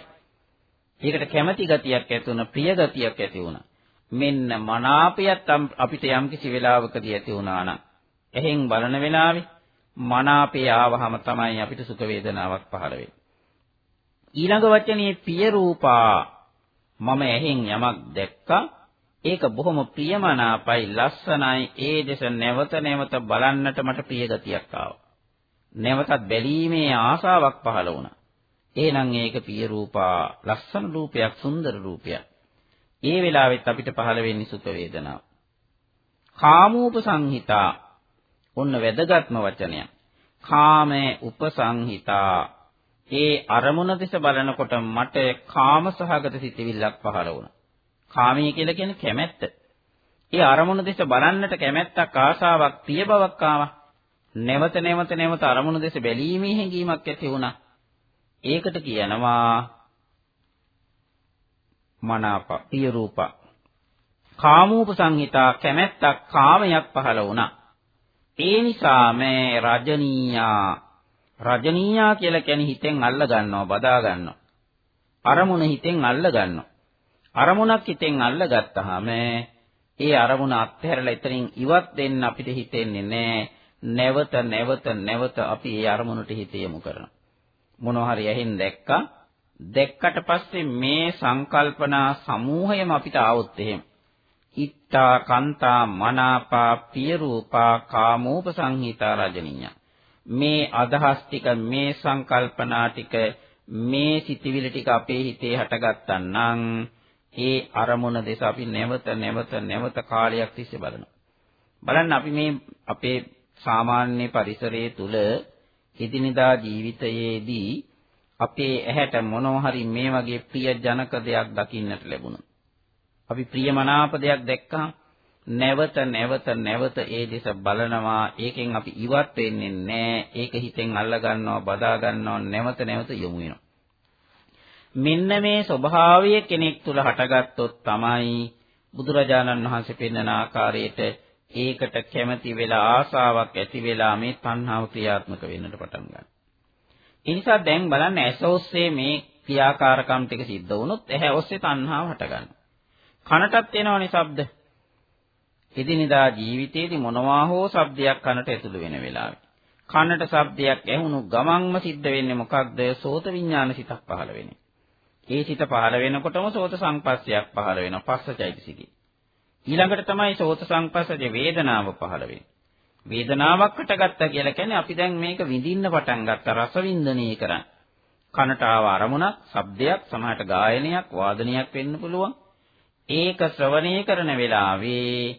ඒකට කැමැති ගතියක් ඇති වුණා, ප්‍රිය ගතියක් ඇති වුණා. මෙන්න මනාපයත් අපිට යම් කිසි වෙලාවකදී ඇති වුණා නම්. එහෙන් බලන වෙලාවේ මනාපේ ආවහම තමයි අපිට සුඛ වේදනාවක් පහළ වෙන්නේ. ඊළඟ වචනේ පිය රූපා මම ඇහෙන් යමක් දැක්කා. ඒක බොහොම ප්‍රියමනාපයි ලස්සනයි. ඒ දෙස නැවත නැවත බලන්නට මට ප්‍රිය ගතියක් ආවා. නැවතත් බැලීමේ ආසාවක් පහළ වුණා. එහෙනම් ඒක පිය රූපා ලස්සන රූපයක් සුන්දර රූපයක්. ඒ වෙලාවෙත් අපිට පහළ වෙන්නේ සුඛ වේදනාව කාමෝපසංහිතා ඔන්න වැදගත්ම වචනයක් කාමේ උපසංහිතා ඒ අරමුණ දෙස බලනකොට මට කාමසහගත සිතිවිල්ලක් පහළ වුණා. කාමී කියලා කියන්නේ කැමැත්ත. ඒ අරමුණ දෙස බලන්නට කැමැත්තක් ආසාවක් පිය බවක් ආවා. නැවත නැවත නැවත අරමුණ දෙස බැලීමේ හැඟීමක් ඇති වුණා. ඒකට කියනවා මනාප පිය රූප. කාමූප සංහිතා කැමැත්තක් කාමයක් පහළ වුණා. ඒ නිසා මේ රජනීයා රජනීයා කියලා කියන්නේ හිතෙන් අල්ල ගන්නවා බදා ගන්නවා. අරමුණ හිතෙන් අල්ල ගන්නවා. අරමුණක් හිතෙන් අල්ල ගත්තාම ඒ අරමුණ අත්හැරලා එතනින් ඉවත් වෙන්න අපිට හිතෙන්නේ නැහැ. නැවත නැවත නැවත අපි ඒ අරමුණට හිත යොමු කරනවා. මොනවා හරි ඇහෙන් දැක්කා. දැක්කට පස්සේ මේ සංකල්පනා සමූහයම අපිට ආවොත් එහෙම. ඉත්තා කන්තා මනාපා පිය රූපා කාමෝපසංහිතා රජනීය. මේ අදහස් ටික මේ සංකල්පනා ටික මේ සිතිවිලි ටික අපේ හිතේ හටගත්තා නම් ඒ අරමුණ දෙස අපි නැවත නැවත නැවත කාලයක් තිස්සේ බලනවා. බලන්න අපි මේ අපේ සාමාන්‍ය පරිසරයේ තුල එදිනෙදා ජීවිතයේදී අපේ ඇහැට මොනවා හරි මේ වගේ ප්‍රිය ජනක දෙයක් දකින්නට ලැබුණා. අපි ප්‍රියමනාප දෙයක් දැක්කම නැවත නැවත නැවත ඒ දෙස බලනවා ඒකෙන් අපි ඉවත් වෙන්නේ නැහැ ඒක හිතෙන් අල්ල ගන්නවා බදා ගන්නවා නැවත නැවත යොමු වෙනවා මෙන්න මේ ස්වභාවය කෙනෙක් තුල හටගත්තොත් තමයි බුදුරජාණන් වහන්සේ පෙන්වන ආකාරයට ඒකට කැමැති වෙලා ආසාවක් ඇති වෙලා මේ තණ්හාව ක්‍රියාත්මක වෙන්නට පටන් ගන්නවා. ඒ නිසා දැන් බලන්න ඇස ඔස්සේ මේ ක්‍රියාකාරකම් ටික සිද්ධ වුණොත් ඇහැ ඔස්සේ තණ්හාව හට ගන්නවා. කනටත් එනවනේ ශබ්ද. එදිනෙදා ජීවිතයේදී මොනවා හෝ ශබ්දයක් කනට ඇතුළු වෙන වෙලාවේ. කනට ශබ්දයක් ඇහුණු ගමන්ම සිද්ධ වෙන්නේ මොකක්ද? සෝත විඥාන සිතක් පහළ වෙන්නේ. ඒ සිත පහළ වෙනකොටම සෝත සංපස්සයක් පහළ වෙනවා. පස්සචෛතසිකේ. ඊළඟට තමයි සෝත සංපස්සජ වේදනාව පහළ වෙන්නේ. වේදනාවක් හටගත්තා කියලා කියන්නේ අපි දැන් මේක විඳින්න පටන් ගත්ත රස වින්දනය කරන්නේ. කනට ආව අරමුණක්, ශබ්දයක්, සමහරට ගායනයක්, වාදනයක් වෙන්න පුළුවන්. ඒක ශ්‍රවණය කරන වෙලාවේ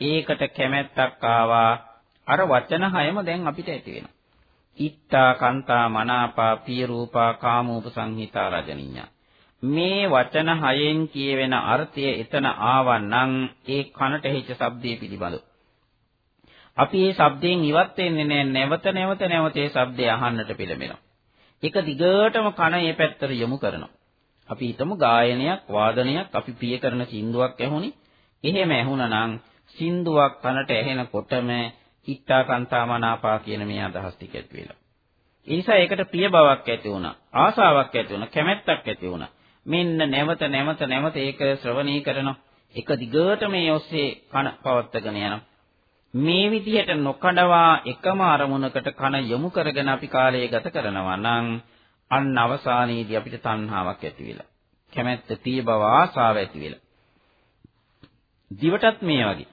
ඒකට කැමැත්තක් ආවා. අර වචන හයම දැන් අපිට ඇති වෙනවා. ඉත්තා කන්තා මනාපා පිය රූපා කාමෝප සංහිතා රජනිඤ්ඤා මේ වචන හයෙන් කියවෙන අර්ථය එතන ආවනම් ඒ කනට ඇහිච්ච ශබ්දයේ පිළිබඳව. අපි මේ ශබ්දයෙන් ඉවත් වෙන්නේ නැහැ නැවත නැවත නැවත ඒ ශබ්දය අහන්නට පිළඹෙනවා. ඒක දිගටම කන මේ පැත්තට යොමු කරනවා. අපි හිතමු ගායනයක් වාදනයක් අපි ප්‍රිය කරන සින්දුවක් ඇහුණි. එහෙම ඇහුණනම් සින්දුවක් කනට ඇහෙනකොටම හිට්ටා කන්තාමනාපා කියන මේ අදහස් ටික ඇති වෙලා. ඒ නිසා ඒකට ප්‍රිය බවක් ඇති වුණා. ආසාවක් ඇති වුණා. කැමැත්තක් ඇති වුණා. මෙන්න නැවත නැවත නැවත ඒක ශ්‍රවණී කරනවා. එක දිගට මේ ඔස්සේ කන පවත්වාගෙන යනවා. මේ විදිහට නොකඩවා එකම අරමුණකට කන යොමු කරගෙන අපි කාලය ගත කරනවා නම් අන්න අවසානයේදී අපිට තණ්හාවක් ඇති වෙලා කැමැත්ත තිය බව ආසාව ඇති වෙලා. දිවටත් මේ වගේ.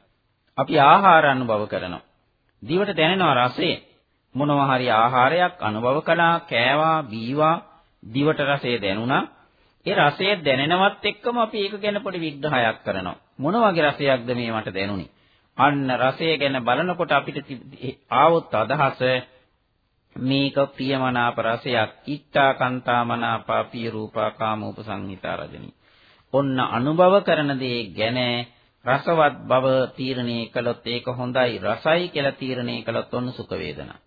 අපි ආහාර අනුභව කරනවා. දිවට දැනෙනවා රසය. මොනවා හරි ආහාරයක් අනුභව කළා කෑවා බීවා දිවට රසය දැනුණා. ඒ රසය දැනෙනවත් එක්කම අපි ඒක ගැන පොඩි විග්‍රහයක් කරනවා. මොන වගේ රසයක්ද මේ මට දැනුනේ? අන්න රසය ගැන බලනකොට අපිට ආවොත් අදහස මේක ප්‍රියමනාප රසයක්. ඉත්තා කන්තාමනාපා පිය රූපා කාමෝපසංහිතා රජනී. ඔන්න අනුභව කරන දේ ගැන රසවත් බව තීරණය කළොත් ඒක හොඳයි රසයි කියලා තීරණය කළොත් ඔන්න සුඛ වේදනා.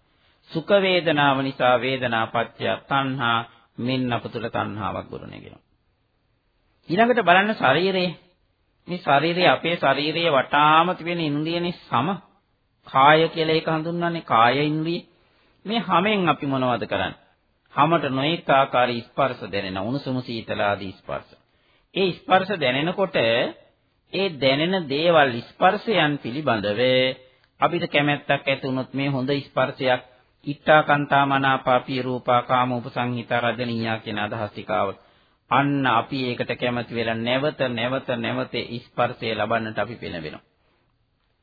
සුඛ වේදනාව නිසා වේදනා පත්‍ය තණ්හා මෙන්න අප තුළ තණ්හාවක් ගොඩනගෙනවා. ඊළඟට බලන්න ශරීරයේ මේ ශරීරයේ අපේ ශරීරයේ වටාම තිබෙන ඉන්ද්‍රියනේ සම කාය කියලා ඒක හඳුන්වන්නේ කාය ඉන්ද්‍රිය. මේ හැමෙන් අපි මොනවද කරන්නේ? හැමත නොඑක ආකාර ස්පර්ශ දැනෙන උණුසුම සීතල ආදී ස්පර්ශ. ඒ ස්පර්ශ දැනෙනකොට ඒ දැනෙන දේවල් ස්පර්ශයන් පිළිබඳව අපිට කැමැත්තක් ඇති වුණොත් මේ හොඳ ස්පර්ශයක් ඉත්තා කන්තා මනාපා පිය රූපා කාම උපසංහිතා රජනීයා කියන අදහස් ටිකාවට අන්න අපි ඒකට කැමති වෙලා නැවත නැවත නැවත ස්පර්ශය ලබන්නට අපි පෙළඹෙනවා.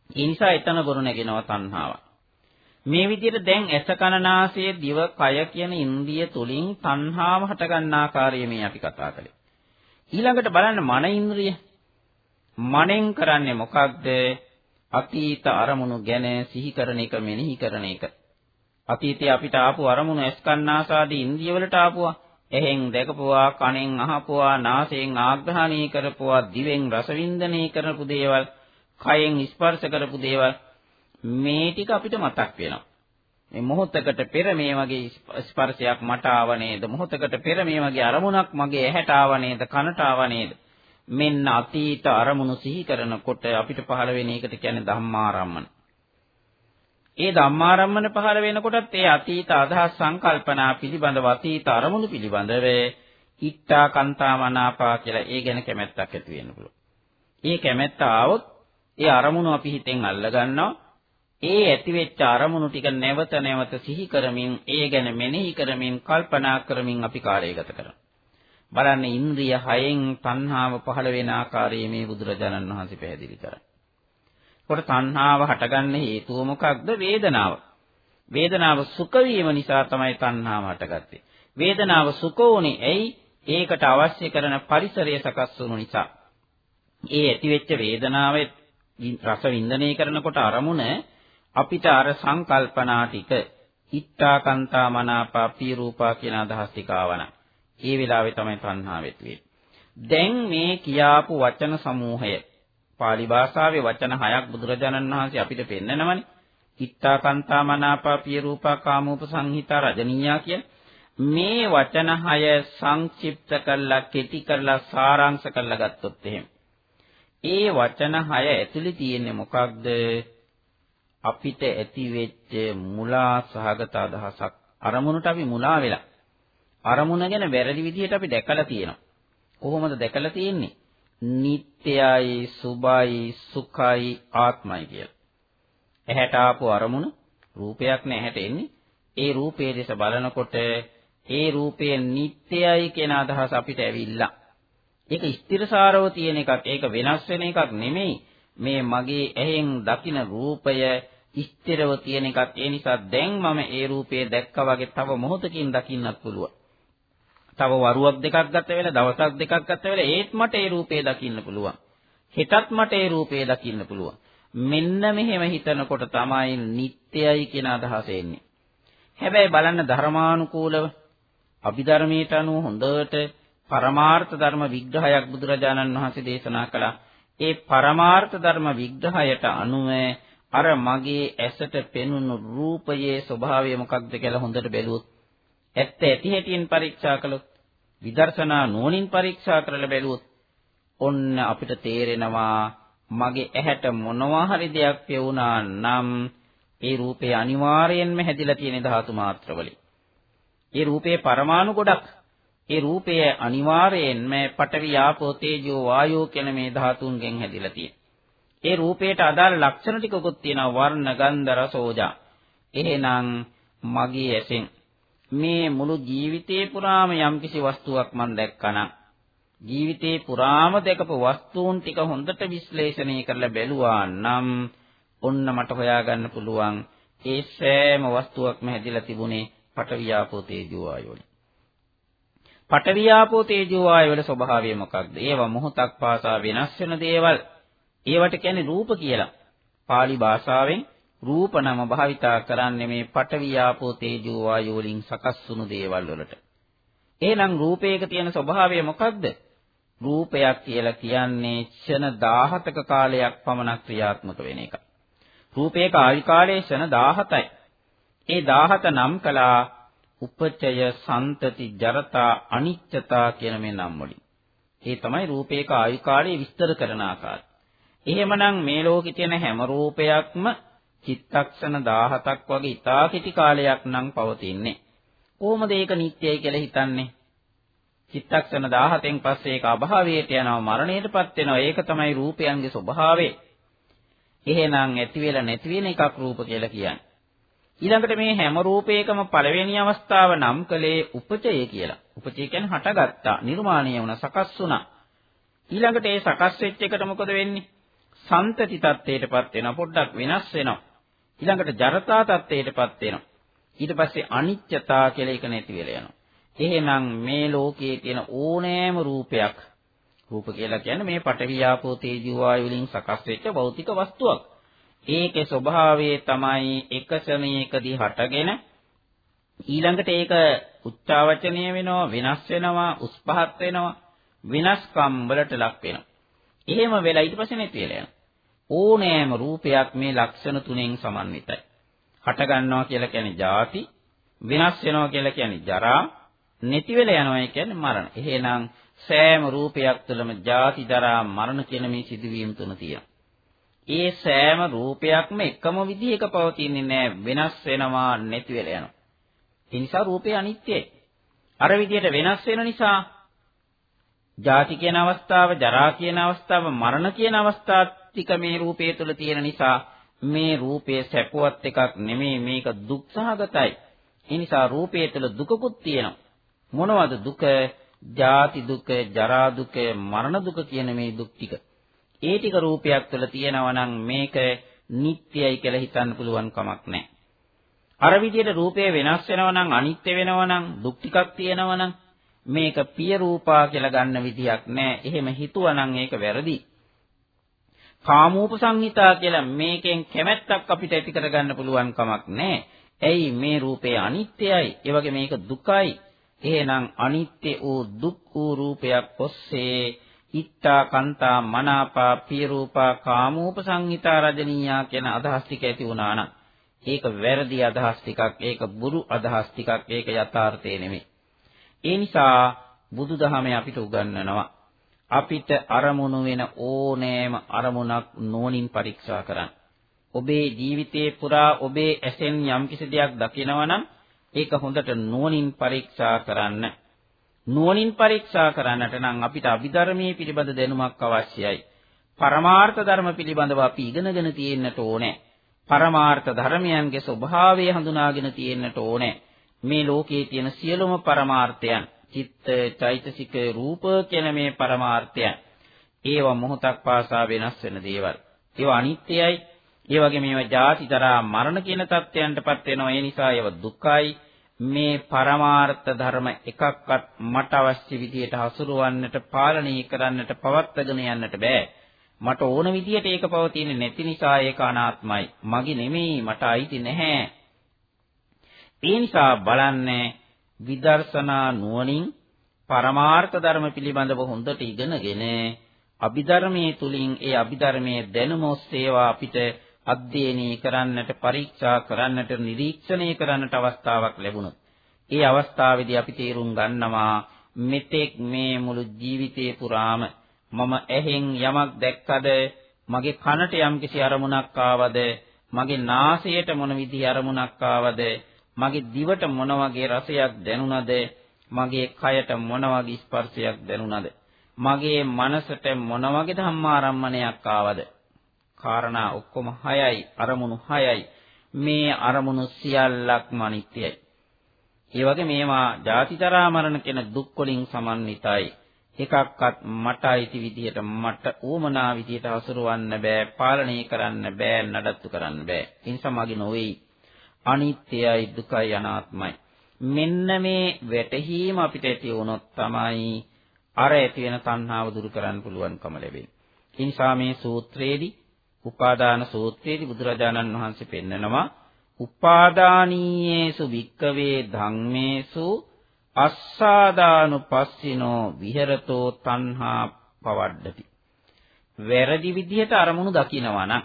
ඒ නිසා එතන ගොනු නැගෙනවා තණ්හාව. මේ විදිහට දැන් ඇස කන නාසය දිව කය කියන ඉන්ද්‍රිය තුලින් තණ්හාව හට ගන්න ආකාරය මේ අපි කතා කළේ. ඊළඟට බලන්න මන ඉන්ද්‍රිය. මනෙන් කරන්නේ මොකක්ද? අතීත අරමුණු ගැන සිහි කරන එක මෙනෙහි කරන එක. අතීතයේ අපිට ආපු අරමුණු ඇස්කන්නාසාදී ඉන්ද්‍රිය වලට ආපුවා. එහෙන් දැකපුවා, කනෙන් අහපුවා, නාසයෙන් ආග්‍රහණය කරපුවා, දිවෙන් රසවින්දනය කරපු දේවල්, කයෙන් ස්පර්ශ කරපු දේවල් මේ ටික අපිට මතක් වෙනවා. මේ මොහොතකට පෙර මේ වගේ ස්පර්ශයක් මට ආව නේද? මොහොතකට පෙර මේ වගේ අරමුණක් මගේ ඇහැට ආව නේද? කනට ආව නේද? මෙන්න අතීත අරමුණු සිහි කරනකොට අපිට පහළ වෙන එකට කියන්නේ ධම්මාරම්මන. ඒ ධම්මාරම්මන පහළ වෙනකොටත් ඒ අතීත අදහස් සංකල්පනා පිළිබඳව අතීත අරමුණු පිළිබඳව ඉත්තා කන්තා මනාපා කියලා ඒ ගැන කැමැත්තක් ඇති වෙන්න පුළුවන්. ඒ කැමැත්ත ආවොත් ඒ අරමුණු අපි හිතෙන් අල්ල ගන්නවා. ඒ ඇතිවෙච්ච අරමුණු ටික නැවත නැවත සිහි කරමින් ඒ ගැන මෙනෙහි කරමින් කල්පනා කරමින් අපි කාලය ගත කරනවා. බලන්න ඉන්ද්‍රිය හයෙන් තණ්හාව පහළ වෙන ආකාරය මේ බුදුරජාණන් වහන්සේ පැහැදිලි කරා. කොට තණ්හාව හටගන්න හේතුව මොකක්ද? වේදනාව. වේදනාව සුඛ වීම නිසා තමයි තණ්හාව හටගත්තේ. වේදනාව සුඛ උනේ ඇයි? ඒකට අවශ්‍ය කරන පරිසරය සකස් වුණු නිසා. ඒ ඇතිවෙච්ච වේදනාවේ රස වින්දනය කරනකොට අරමුණ අපිට අර සංකල්පනා ටික ඉත්තා කන්තා මනාපා පීරූපා කියන අදහස් ටික ආවනම් ඒ වෙලාවේ තමයි තණ්හාව වෙන්නේ. දැන් මේ කියාපු වචන සමූහය පාලි භාෂාවේ වචන හයක් බුදුරජාණන් වහන්සේ අපිට පෙන්නනවනේ. ඉත්තා කන්තා මනාපා පිය රූපා කාමෝප සංහිතා රජනීයා කියන මේ වචන හය සංක්ෂිප්ත කරලා කෙටි කරලා සාරාංශ කරලා ගත්තොත් එහෙම. ඒ වචන හය ඇතුලේ තියෙන්නේ මොකක්ද? අපිට ඇති වෙච්ච මුලා සහගත අදහසක් අරමුණට අපි මුලා වෙලා අරමුණ ගැන වැරදි විදිහට අපි දැකලා තියෙනවා. කොහොමද දැකලා තියෙන්නේ? නිට්ටයයි, සුභයි, සුඛයි, ආත්මයි කියලා. ඇහැට ආපු අරමුණ රූපයක් නෑ ඇහැට එන්නේ. ඒ රූපයේ දෙස බලනකොට ඒ රූපය නිට්ටයයි කියන අදහස අපිට ඇවිල්ලා. ඒක ස්ථිරසාරව තියෙන එකක්. ඒක වෙනස් වෙන එකක් නෙමෙයි. මේ මගේ ඇහෙන් දකින රූපය ස්ථිරව තියෙන එකක්. ඒ නිසා දැන් මම ඒ රූපය දැක්කා වගේ තව මොහොතකින් දකින්නත් පුළුවන්. තව වරුවක් දෙකක් ගත වෙලා දවසක් දෙකක් ගත වෙලා ඒත් මට ඒ රූපේ දකින්න පුළුවන්. හෙටත් මට ඒ රූපේ දකින්න පුළුවන්. මෙන්න මෙහෙම හිතනකොට තමයි නිට්ටයයි කියන අදහස එන්නේ. හැබැයි බලන්න ධර්මානුකූලව අභිධර්මයට අනුව හොඳට පරමාර්ථ ධර්ම විග්‍රහයක් බුදුරජාණන් වහන්සේ දේශනා කළා. ඒ පරමාර්ථ ධර්ම විග්‍රහයට අනුව අර මගේ ඇසට පෙනුණු රූපයේ ස්වභාවය මොකක්ද කියලා හොඳට බැලුවොත් ඇත්ත ඇති හැටියෙන් පරීක්ෂා කළොත් විදර්ශනා නුවණින් පරීක්ෂා කරලා බැලුවොත් ඔන්න අපිට තේරෙනවා මගේ ඇහැට මොනවා හරි දෙයක් පෙවුනා නම් ඒ රූපේ අනිවාර්යයෙන්ම හැදිලා තියෙන ධාතු මාත්‍රවලින්. ඒ රූපේ පරමාණු ගොඩක්. ඒ රූපය අනිවාර්යයෙන්ම පඨවි ආපෝ තේජෝ වායෝ කියන මේ ධාතුන්ගෙන් හැදිලා තියෙනවා. ඒ රූපයට අදාළ ලක්ෂණ ටිකකුත් තියෙනවා වර්ණ ගන්ධ රස ඕජා. එහෙනම් මගේ ඇසෙන් මේ මුළු ජීවිතේ පුරාම යම්කිසි වස්තුවක් මම දැක්කනම් ජීවිතේ පුරාම දැකපු වස්තුන් ටික හොඳට විශ්ලේෂණය කරලා බැලුවා නම් ඔන්න මට හොයාගන්න පුළුවන් ඒ සෑම වස්තුවක්ම හැදිලා තිබුණේ පටවියාපෝ තේජෝ ආයෝනේ. පටවියාපෝ තේජෝ ආයවල ස්වභාවය මොකක්ද? ඒවා මොහොතක් පාසා වෙනස් වෙන දේවල්. ඒවට කියන්නේ රූප කියලා. pāli භාෂාවෙන් රූප නම භාවිතා කරන්නේ මේ පඨවි ආපෝ තේජෝ වායෝ වලින් සකස් වුණු දේවල් වලට. එහෙනම් රූපයක තියෙන ස්වභාවය මොකක්ද? රූපයක් කියලා කියන්නේ ක්ෂණ 17ක කාලයක් පමණ ක්‍රියාත්මක වෙන එක. රූපයක ආයු කාලය ක්ෂණ 17යි. ඒ 17 නම් කළා උපචය සන්තති ජරතා අනිච්චතා කියන මේ නම් වලින්. ඒ තමයි රූපයක ආයු කාලය විස්තර කරන ආකාරය. එහෙමනම් මේ ලෝකේ තියෙන හැම රූපයක්ම චිත්තක්ෂණ 17ක් වගේ ඉතා කෙටි කාලයක් නම් පවතින්නේ. කොහොමද ඒක නිට්ටයයි කියලා හිතන්නේ? චිත්තක්ෂණ 17න් පස්සේ ඒක අභාවයට යනවා මරණයටපත් වෙනවා. ඒක තමයි රූපයන්ගේ ස්වභාවය. එහෙනම් ඇති වෙලා නැති වෙන එකක් රූප කියලා කියන්නේ. ඊළඟට මේ හැම රූපයකම පළවෙනි අවස්ථාව නම් කළේ උපචය කියලා. උපචය කියන්නේ හටගත්තා, නිර්මාණය වුණා, සකස් වුණා. ඊළඟට ඒ සකස් වෙච්ච එකට මොකද වෙන්නේ? සන්තති තත්ත්වයටපත් වෙනවා, පොඩ්ඩක් වෙනස් වෙනවා. ඊළඟට ජරතා තත්ත්වයටපත් වෙනවා. ඊට පස්සේ අනිත්‍යතා කියලා එක නැති වෙලා යනවා. එහෙනම් මේ ලෝකයේ තියෙන ඕනෑම රූපයක් රූප කියලා කියන්නේ මේ පඨවි ආපෝ තේජෝ වායු වලින් සකස් වෙච්ච භෞතික වස්තුවක්. ඒකේ ස්වභාවය තමයි එක ශ්‍රණයකදී හටගෙන ඊළඟට ඒක උච්චාවචනීය වෙනවා වෙනස් වෙනවා උස් පහත් වෙනවා විනාශකම් වලට ලක් වෙනවා. එහෙම වෙලා ඊට පස්සේ නැති වෙලා යනවා. ඕනෑම රූපයක් මේ ලක්ෂණ තුනෙන් සමන්විතයි. හට ගන්නවා කියලා කියන්නේ ජාති, විනාශ වෙනවා කියලා කියන්නේ ජරා, නැති වෙලා යනවා කියන්නේ මරණ. එහෙනම් සෑම රූපයක් තුළම ජාති, ජරා, මරණ කියන මේ සිදුවීම් තුන තියෙනවා. ඒ සෑම රූපයක්ම එකම විදිහක පවතින්නේ නැහැ වෙනස් වෙනවා නැති වෙලා යනවා. ඒ නිසා රූපය අනිත්‍යයි. අර විදිහට වෙනස් වෙන නිසා ජාති කියන අවස්ථාව, ජරා කියන අවස්ථාව, මරණ කියන අවස්ථා ටික මේ රූපය තුළ තියෙන නිසා මේ රූපය සැපවත් එකක් නෙමෙයි මේක දුක්සහගතයි. ඒ නිසා රූපය තුළ දුකකුත් තියෙනවා. මොනවද දුක? ජාති දුක, ජරා දුක, මරණ දුක කියන මේ දුක් ටික. ඒ ටික රූපයක් තුළ තියෙනවා නම් මේක නිට්ටයයි කියලා හිතන්න පුළුවන් කමක් නැහැ. අර විදිහට රූපය වෙනස් වෙනවා නම් අනිත්‍ය වෙනවා නම් දුක් ටිකක් තියෙනවා නම් මේක පිය රූපා කියලා ගන්න විදියක් නැහැ. එහෙම හිතුවනම් ඒක වැරදි. කාමෝපසංහිතා කියලා මේකෙන් කැමැත්තක් අපිට ඇති කරගන්න පුළුවන් කමක් නැහැ. ඇයි මේ රූපය අනිත්‍යයි. ඒ වගේ මේක දුකයි. එහෙනම් අනිත්‍ය වූ දුක් වූ රූපයක් ඔස්සේ ඉත්තා කන්තා මනාපා පිය රූපා කාමෝපසංහිතා රජනීයා කියන අදහස් ටික ඇති වුණා නම් ඒක වැරදි අදහස් ටිකක් ඒක බුරු අදහස් ටිකක් ඒක යථාර්ථය නෙමෙයි ඒ නිසා බුදුදහමේ අපිට උගන්වනවා අපිට අරමුණු වෙන ඕනෑම අරමුණක් නෝනින් පරීක්ෂා කරන්න. ඔබේ ජීවිතේ පුරා ඔබේ ඇසෙන් යම්කිසි දෙයක් දකිනවා නම් ඒක හොඳට නුවණින් පරීක්ෂා කරන්න. නුවණින් පරීක්ෂා කරන්නට නම් අපිට අභිධර්මයේ පිළිබඳ දැනුමක් අවශ්‍යයි. පරමාර්ථ ධර්ම පිළිබඳව අපි ඉගෙනගෙන තියෙන්නට ඕනේ. පරමාර්ථ ධර්මයන්ගේ ස්වභාවය හඳුනාගෙන තියෙන්නට ඕනේ. මේ ලෝකයේ තියෙන සියලුම පරමාර්ථයන් චිත්ත, චෛතසික, රූප කියන මේ පරමාර්ථයන් ඒවා මොහොතක් පාසා වෙනස් වෙන දේවල්. ඒවා අනිත්‍යයි. ඒ වගේ මේවා ජාති තරා මරණ කියන தත්ත්වයන්ටපත් වෙනවා. ඒ නිසා ඒවා දුකයි. මේ පරමාර්ථ ධර්ම එකක්වත් මට අවශ්‍ය විදියට හසුරවන්නට, පාලනය කරන්නට, පවත්වාගෙන යන්නට බෑ. මට ඕන විදියට ඒක පවතින්නේ නැති නිසා ඒක අනාත්මයි. මගේ නෙමෙයි, මට අයිති නැහැ. ඒ නිසා බලන්නේ විදර්ශනා නුවණින් පරමාර්ථ ධර්ම පිළිබඳව හොඳට ඉගෙනගෙන අභිධර්මයේ තුලින් ඒ අභිධර්මයේ දැනුම ඔස්සේවා අපිට අධ්‍යයනය කරන්නට පරීක්ෂා කරන්නට නිරීක්ෂණය කරන්නට අවස්ථාවක් ලැබුණොත් ඒ අවස්ථාවේදී අපි තේරුම් ගන්නවා මෙතෙක් මේ මුළු ජීවිතේ පුරාම මම ඇහෙන් යමක් දැක්කද මගේ කනට යම්කිසි අරමුණක් ආවද මගේ නාසයට මොන විදිහේ අරමුණක් ආවද මගේ දිවට මොන වගේ රසයක් දැනුණද? මගේ කයට මොන වගේ ස්පර්ශයක් දැනුණද? මගේ මනසට මොන වගේ ධම්මාරම්මණයක් ආවද? කාරණා ඔක්කොම 6යි අරමුණු 6යි මේ අරමුණු සියල්ලක්ම අනිත්‍යයි. ඒ වගේ මේවා ජාතිතරා මරණ කියන දුක් වලින් සමන්විතයි. එකක්වත් මට අයිති විදිහට මට ඌමනා විදිහට හසුරවන්න බෑ පාලනය කරන්න බෑ නඩත්තු කරන්න බෑ. ඒ නිසා මගේ නොවේයි අනිත්‍යයි දුකයි අනාත්මයි. මෙන්න මේ වැටහීම අපිට ඇති වුණොත් තමයි අර ඇති වෙන තණ්හාව දුරු කරන්න පුළුවන්කම ලැබෙන්නේ. ඒ නිසා මේ සූත්‍රයේදී උපාදාන සූත්‍රයේදී බුදුරජාණන් වහන්සේ පෙන්නනවා උපාදානීයේසු වික්කවේ ධම්මේසු අස්සාදානුපස්සිනෝ විහෙරතෝ තණ්හා පවඩ්ඩති. වැරදි විදිහට අරමුණු දකිනවා නම්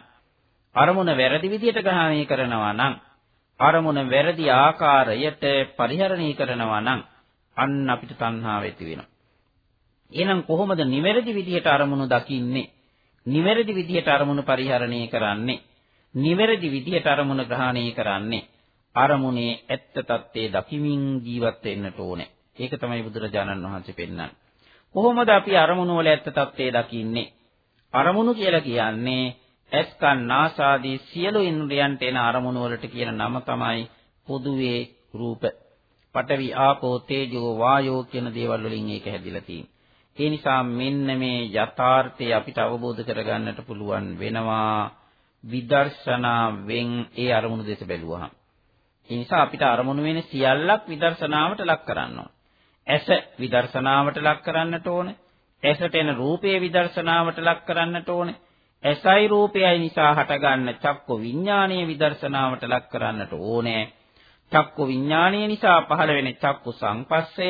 අරමුණ වැරදි විදිහට ග්‍රහණය කරනවා නම් අරමුණ වැරදි ආකාරයට පරිහරණය කරනවා නම් අන්න අපිට තණ්හාව ඇති වෙනවා. එහෙනම් කොහොමද නිවැරදි විදිහට අරමුණු දකින්නේ? නිවැරදි විදිහට අරමුණු පරිහරණය කරන්නේ? නිවැරදි විදිහට අරමුණ ග්‍රහණය කරන්නේ? අරමුණේ ඇත්ත తත්ත්වයේ දකිමින් ජීවත් වෙන්නට ඕනේ. ඒක තමයි බුදුරජාණන් වහන්සේ පෙන්වන්නේ. කොහොමද අපි අරමුණු වල ඇත්ත తත්ත්වයේ දකින්නේ? අරමුණු කියලා කියන්නේ ඇස් කන් නාසාදී සියලු ඉන්ද්‍රයන්ට එන අරමුණු වලට කියන නම තමයි පොදුවේ රූප. පඨවි ආපෝ තේජෝ වායෝ කියන දේවල් වලින් ඒක හැදිලා තියෙන්නේ. ඒ නිසා මෙන්න මේ යථාර්ථය අපිට අවබෝධ කරගන්නට පුළුවන් වෙනවා විදර්ශනාවෙන් ඒ අරමුණු දෙස බැලුවහම. ඒ නිසා අපිට අරමුණු වෙන සියල්ලක් විදර්ශනාවට ලක් කරන්න ඕන. ඇස විදර්ශනාවට ලක් කරන්නට ඕන. ඇසට එන රූපේ විදර්ශනාවට ලක් කරන්නට ඕනේ. ඇසයි රූපයයි නිසා හටගන්න චක්ක විඥානීය විදර්ශනාවට ලක් කරන්නට ඕනේ. චක්කු විඥානය නිසා පහළ වෙන චක්කු සංපස්සය,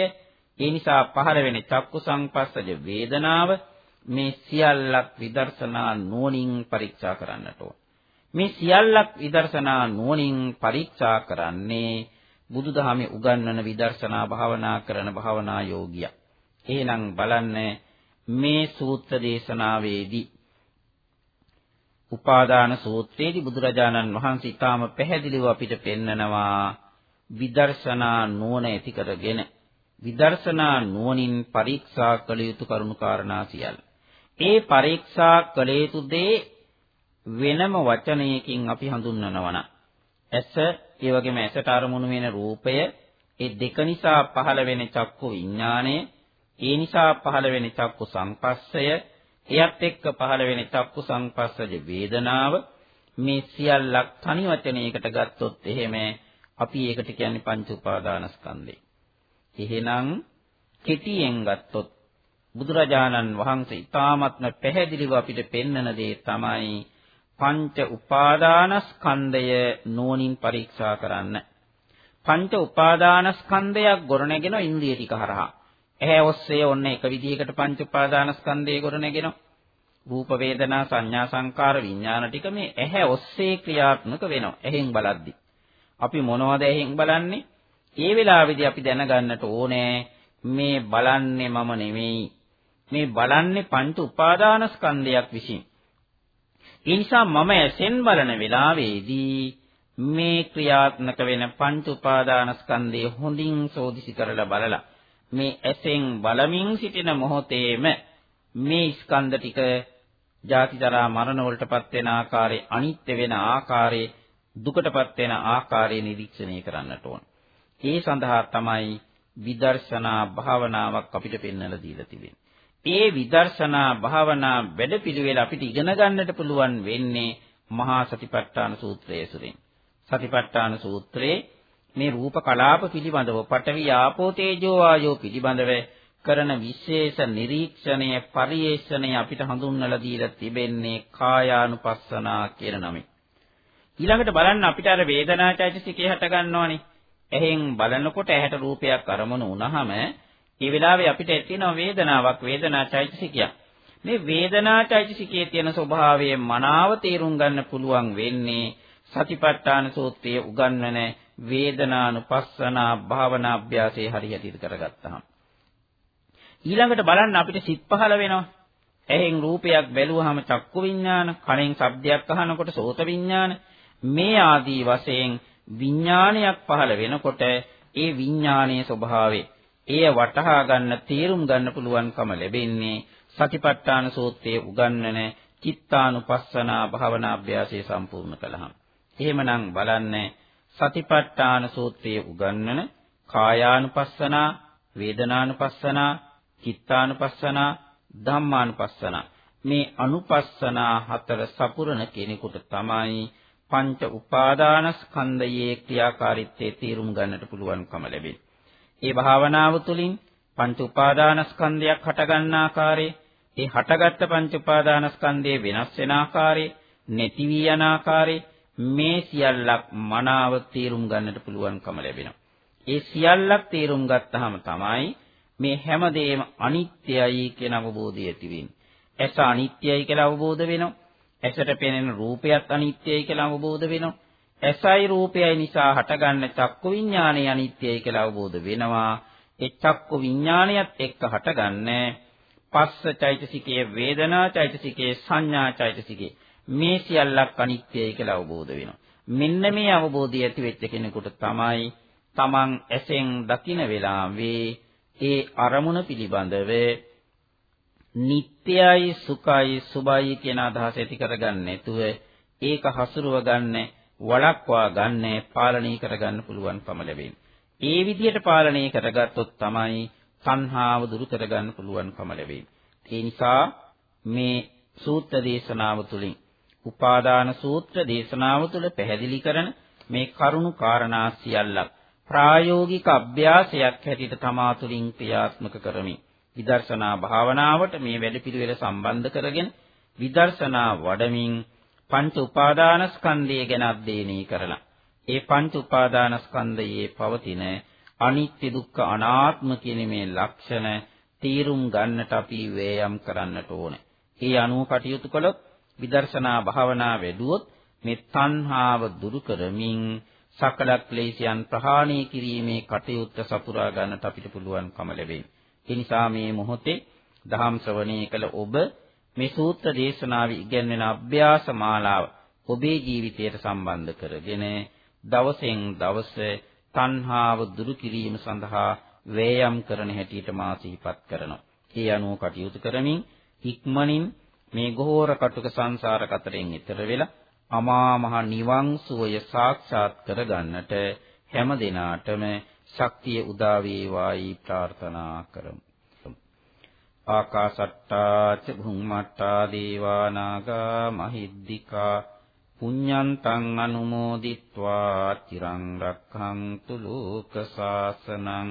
ඒ නිසා පහළ වෙන චක්කු සංපස්සජ වේදනාව මේ සියල්ලක් විදර්ශනා නුවණින් පරීක්ෂා කරන්නට ඕන. මේ සියල්ලක් විදර්ශනා නුවණින් පරීක්ෂා කරන්නේ බුදුදහමේ උගන්වන විදර්ශනා භාවනා කරන භාවනා යෝගියා. එහෙනම් බලන්න මේ සූත්‍ර දේශනාවේදී උපාදාන සූත්‍රයේදී බුදුරජාණන් වහන්සේ ඊටාම පැහැදිලිව අපිට පෙන්නනවා විදර්ශනා නුවණ ඇති කරගෙන විදර්ශනා නුවණින් පරීක්ෂා කළ යුතු කරුණු කාරණා සියල්ල. ඒ පරීක්ෂා කළ යුතු දේ වෙනම වචනයකින් අපි හඳුන්වනවා නම් ඇස, ඒ වගේම ඇසට අරමුණු වෙන රූපය, ඒ දෙක නිසා පහළ වෙන චක්කු විඥාණය, ඒ නිසා පහළ වෙන චක්කු සංපස්සය, එයත් එක්ක පහළ වෙන චක්කු සංපස්සජ වේදනාව මේ සියල්ලක් තනි වචනයකට ගත්තොත් එහෙම අපි ඒකට කියන්නේ පංච උපාදානස්කන්ධය. එහෙනම් කෙටියෙන් ගත්තොත් බුදුරජාණන් වහන්සේ ඊ타ත්ම පැහැදිලිව අපිට පෙන්වන දේ තමයි පංච උපාදානස්කන්ධය නෝනින් පරීක්ෂා කරන්න. පංච උපාදානස්කන්ධයක් ගොරනගෙන ඉන්ද්‍රිය ටික හරහා. ඇහැ ඔස්සේ ඔන්න එක විදිහකට පංච උපාදානස්කන්ධය ගොරනගෙන රූප වේදනා සංඥා සංකාර විඥාන ටික මේ ඇහැ ඔස්සේ ක්‍රියාත්මක වෙනවා. එහෙන් බලද්දි. අපි මොනවද එහෙන් බලන්නේ? ඒ වෙලාවේදී අපි දැනගන්නට ඕනේ මේ බලන්නේ මම නෙමෙයි. මේ බලන්නේ පංච උපාදානස්කන්ධයක් විසින්. ඒ නිසා මම ඇසෙන් බලන වෙලාවේදී මේ ක්‍රියාත්මක වෙන පංච උපාදානස්කන්ධය හොඳින් සෝදිසි කරලා බලලා මේ ඇසෙන් බලමින් සිටින මොහොතේම මේ ස්කන්ධ ටික ජාති ජරා මරණ වලටපත් වෙන ආකාරයේ අනිත්‍ය වෙන ආකාරයේ දුකටපත් වෙන ආකාරය නිරීක්ෂණය කරන්නට ඕන. ඒ සඳහා තමයි විදර්ශනා භාවනාවක් අපිට පෙන්වලා දීලා තිබෙන්නේ. ඒ විදර්ශනා භාවනා වැඩපිළිවෙල අපිට ඉගෙන ගන්නට පුළුවන් වෙන්නේ මහා සතිපට්ඨාන සූත්‍රයේ සුරින්. සතිපට්ඨාන සූත්‍රයේ මේ රූප කලාප පිළිබඳව පඨවි ආපෝ තේජෝ ආයෝ පිළිබඳව කරන විශේෂ නිරීක්ෂණය පරිේශණය අපිට හඳුන්වලා දීලා තිබෙන්නේ කායානුපස්සනා කියන නමින්. ඊළඟට බලන්න අපිට අර වේදනාචෛතසිකේ හට ගන්නවනේ. එහෙන් බලනකොට ඇහැට රූපයක් අරමුණු වුණාම ඒ වෙලාවේ අපිට ඇතිවෙන වේදනාවක් වේදනාචෛතසිකයක්. මේ වේදනාචෛතසිකයේ තියෙන ස්වභාවය මනාව තේරුම් ගන්න පුළුවන් වෙන්නේ සතිපට්ඨාන සූත්‍රයේ උගන්වන වේදනානුපස්සනා භාවනා අභ්‍යාසයේ හරියට කරගත්තාම. ඊළඟට බලන්න අපිට සිත් පහළ වෙනවා. ඇහෙන් රූපයක් බැලුවහම චක්කු විඥාන, කනෙන් ශබ්දයක් අහනකොට සෝත විඥාන, මේ ආදී වශයෙන් විඥානයක් පහළ වෙනකොට ඒ විඥානයේ ස්වභාවය එය වටහා ගන්න තේරුම් ගන්න පුළුවන්කම ලැබෙන්නේ සතිපට්ඨාන සූත්‍රයේ උගන්වන චිත්තානුපස්සනා භාවනා අභ්‍යාසය සම්පූර්ණ කළාම. එහෙමනම් බලන්න සතිපට්ඨාන සූත්‍රයේ උගන්වන කායානුපස්සනා, වේදනානුපස්සනා, චිත්තානුපස්සනා, ධම්මානුපස්සනා මේ අනුපස්සනා හතර සපුරන කෙනෙකුට තමයි පංච උපාදානස්කන්ධයේ ක්‍රියාකාරීත්වයේ තීරුම් ගන්නට පුළුවන්කම ලැබෙන්නේ. ඒ භාවනාව තුළින් පංච උපාදානස්කන්ධයක් හටගන්න ආකාරය, ඒ හටගත්ත පංච උපාදානස්කන්ධයේ වෙනස් වෙන ආකාරය, නැති වී යන ආකාරය මේ සියල්ලක් මනාව තීරුම් ගන්නට පුළුවන්කම ලැබෙනවා. ඒ සියල්ලක් තීරුම් ගත්තාම තමයි මේ හැමදේම අනිත්‍යයි කියන අවබෝධය ඇති වෙන්නේ. ඇස අනිත්‍යයි කියලා අවබෝධ වෙනවා. ඇසට පෙනෙන රූපයත් අනිත්‍යයි කියලා අවබෝධ වෙනවා. ඇසයි රූපයයි නිසා හටගන්න චක්කු විඥානය අනිත්‍යයි කියලා අවබෝධ වෙනවා. ඒ චක්කු විඥානයත් එක්ක හටගන්නේ පස්ස චෛතසිකයේ වේදනා චෛතසිකයේ සංඥා චෛතසිකයේ මේ සියල්ලක් අනිත්‍යයි කියලා අවබෝධ වෙනවා. මෙන්න මේ අවබෝධය ඇති වෙච්ච කෙනෙකුට තමයි තමන් ඇසෙන් දකින වෙලාවේ ඒ අරමුණ පිළිබඳව නිට්ටයයි සුඛයි සුභයි කියන අදහස ඇති කරගන්න නැතුව ඒක හසුරුව ගන්න වළක්වා ගන්න පාලනය කරගන්න පුළුවන්කම ලැබෙන්නේ. ඒ විදිහට පාලනය කරගත්තොත් තමයි සංහාව දුරු කරගන්න පුළුවන්කම ලැබෙන්නේ. ඒ නිසා මේ සූත්‍ර දේශනාව තුළින් උපාදාන සූත්‍ර දේශනාව තුළ පැහැදිලි කරන මේ කරුණු කාරණා සියල්ලක් ප්‍රායෝගික අභ්‍යාසයක් හැටියට තමා තුළින් ක්‍රියාත්මක කරමි. විදර්ශනා භාවනාවට මේ වැඩපිළිවෙල සම්බන්ධ කරගෙන විදර්ශනා වඩමින් පංච උපාදානස්කන්ධය ගැන අධ්‍යයනය කරලා ඒ පංච උපාදානස්කන්ධයේ පවතින අනිත්‍ය දුක්ඛ අනාත්ම කියන මේ ලක්ෂණ තීරුම් ගන්නට අපි වේයම් කරන්නට ඕනේ. ඒ අනුව කටයුතු කළොත් විදර්ශනා භාවනා වැඩුවොත් මේ තණ්හාව දුරු කරමින් සකල ක්ලේශයන් ප්‍රහාණය කිරීමේ කටයුත්ත සපුරා ගන්නට අපිට පුළුවන්කම ලැබෙයි. ඒ නිසා මේ මොහොතේ දහම් ශ්‍රවණය කළ ඔබ මේ සූත්‍ර දේශනාවේ ඉගෙනගෙන අභ්‍යාස මාලාව ඔබේ ජීවිතයට සම්බන්ධ කරගෙන දවසෙන් දවස තණ්හාව දුරු කිරීම සඳහා වෑයම් කරන හැටියට මා සිහිපත් කරනවා. ඒ අනුව කටයුතු කරමින් ඉක්මනින් මේ ගෝර කටුක සංසාර කතරෙන් ඈතර වෙලා අමා මහ නිවන් සුවය සාක්ෂාත් කරගන්නට හැම දිනාටම ශක්තිය උදා වේවායි ප්‍රාර්ථනා කරමු. ආකාසට්ටා ච භුම්මට්ටා දේවා නාග මහිද්దికා පුඤ්ඤන්තං අනුමෝදිත්වා තිරං රක්ඛන්තු ලෝක සාසනං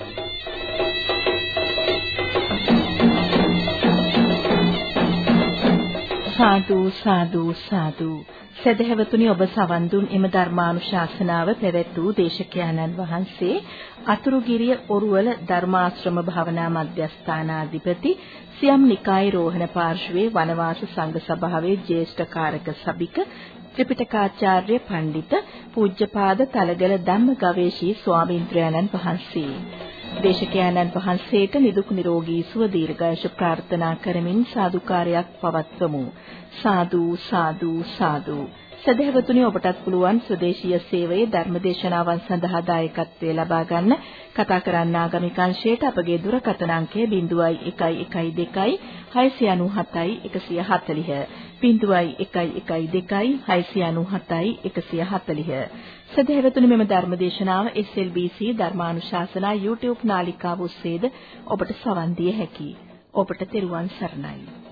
සාදු සාදු සාදු. සදහැවතුනි ඔබ සවන් දුන් එම ධර්මානුශාසනාව පැවැත් වූ දේශකයන්න් වහන්සේ අතුරුගිරිය ඔරුවල ධර්මාශ්‍රම භාවනා මධ්‍යස්ථානාධිපති සියම් නිකාය රෝහණ පාර්ශවයේ වනවාස සංඝ සභාවේ ජ්‍යෙෂ්ඨ කාරක සභික ත්‍රිපිටකාචාර්ය පඬිත පූජ්‍යපාද තලගල ධම්ම ගවේෂී ස්වාමීන්ද්‍රයන්න් වහන්සේ. දේශකයන්න් වහන්සේට නිදුක් නිරෝගී සුව දීර්ඝායුෂ ප්‍රාර්ථනා කරමින් සාදුකාරයක් පවත්වමු. සාදු සාදු සාදු. සදහැවතුනි ඔබටත් පුළුවන් ස්වදේශීය සේවයේ ධර්මදේශනාවන් සඳහා දායකත්වයේ ලබා ගන්න කතා කරන්න ආගමික අංශයට අපගේ දුරකථන අංකය 0112 697 140 0112 697 140 සදහැවතුනි මෙම ධර්මදේශනාව SLBC ධර්මානුශාසනා YouTube නාලිකාව ඔස්සේද ඔබට සවන් දිය හැකියි. ඔබට තෙරුවන් සරණයි.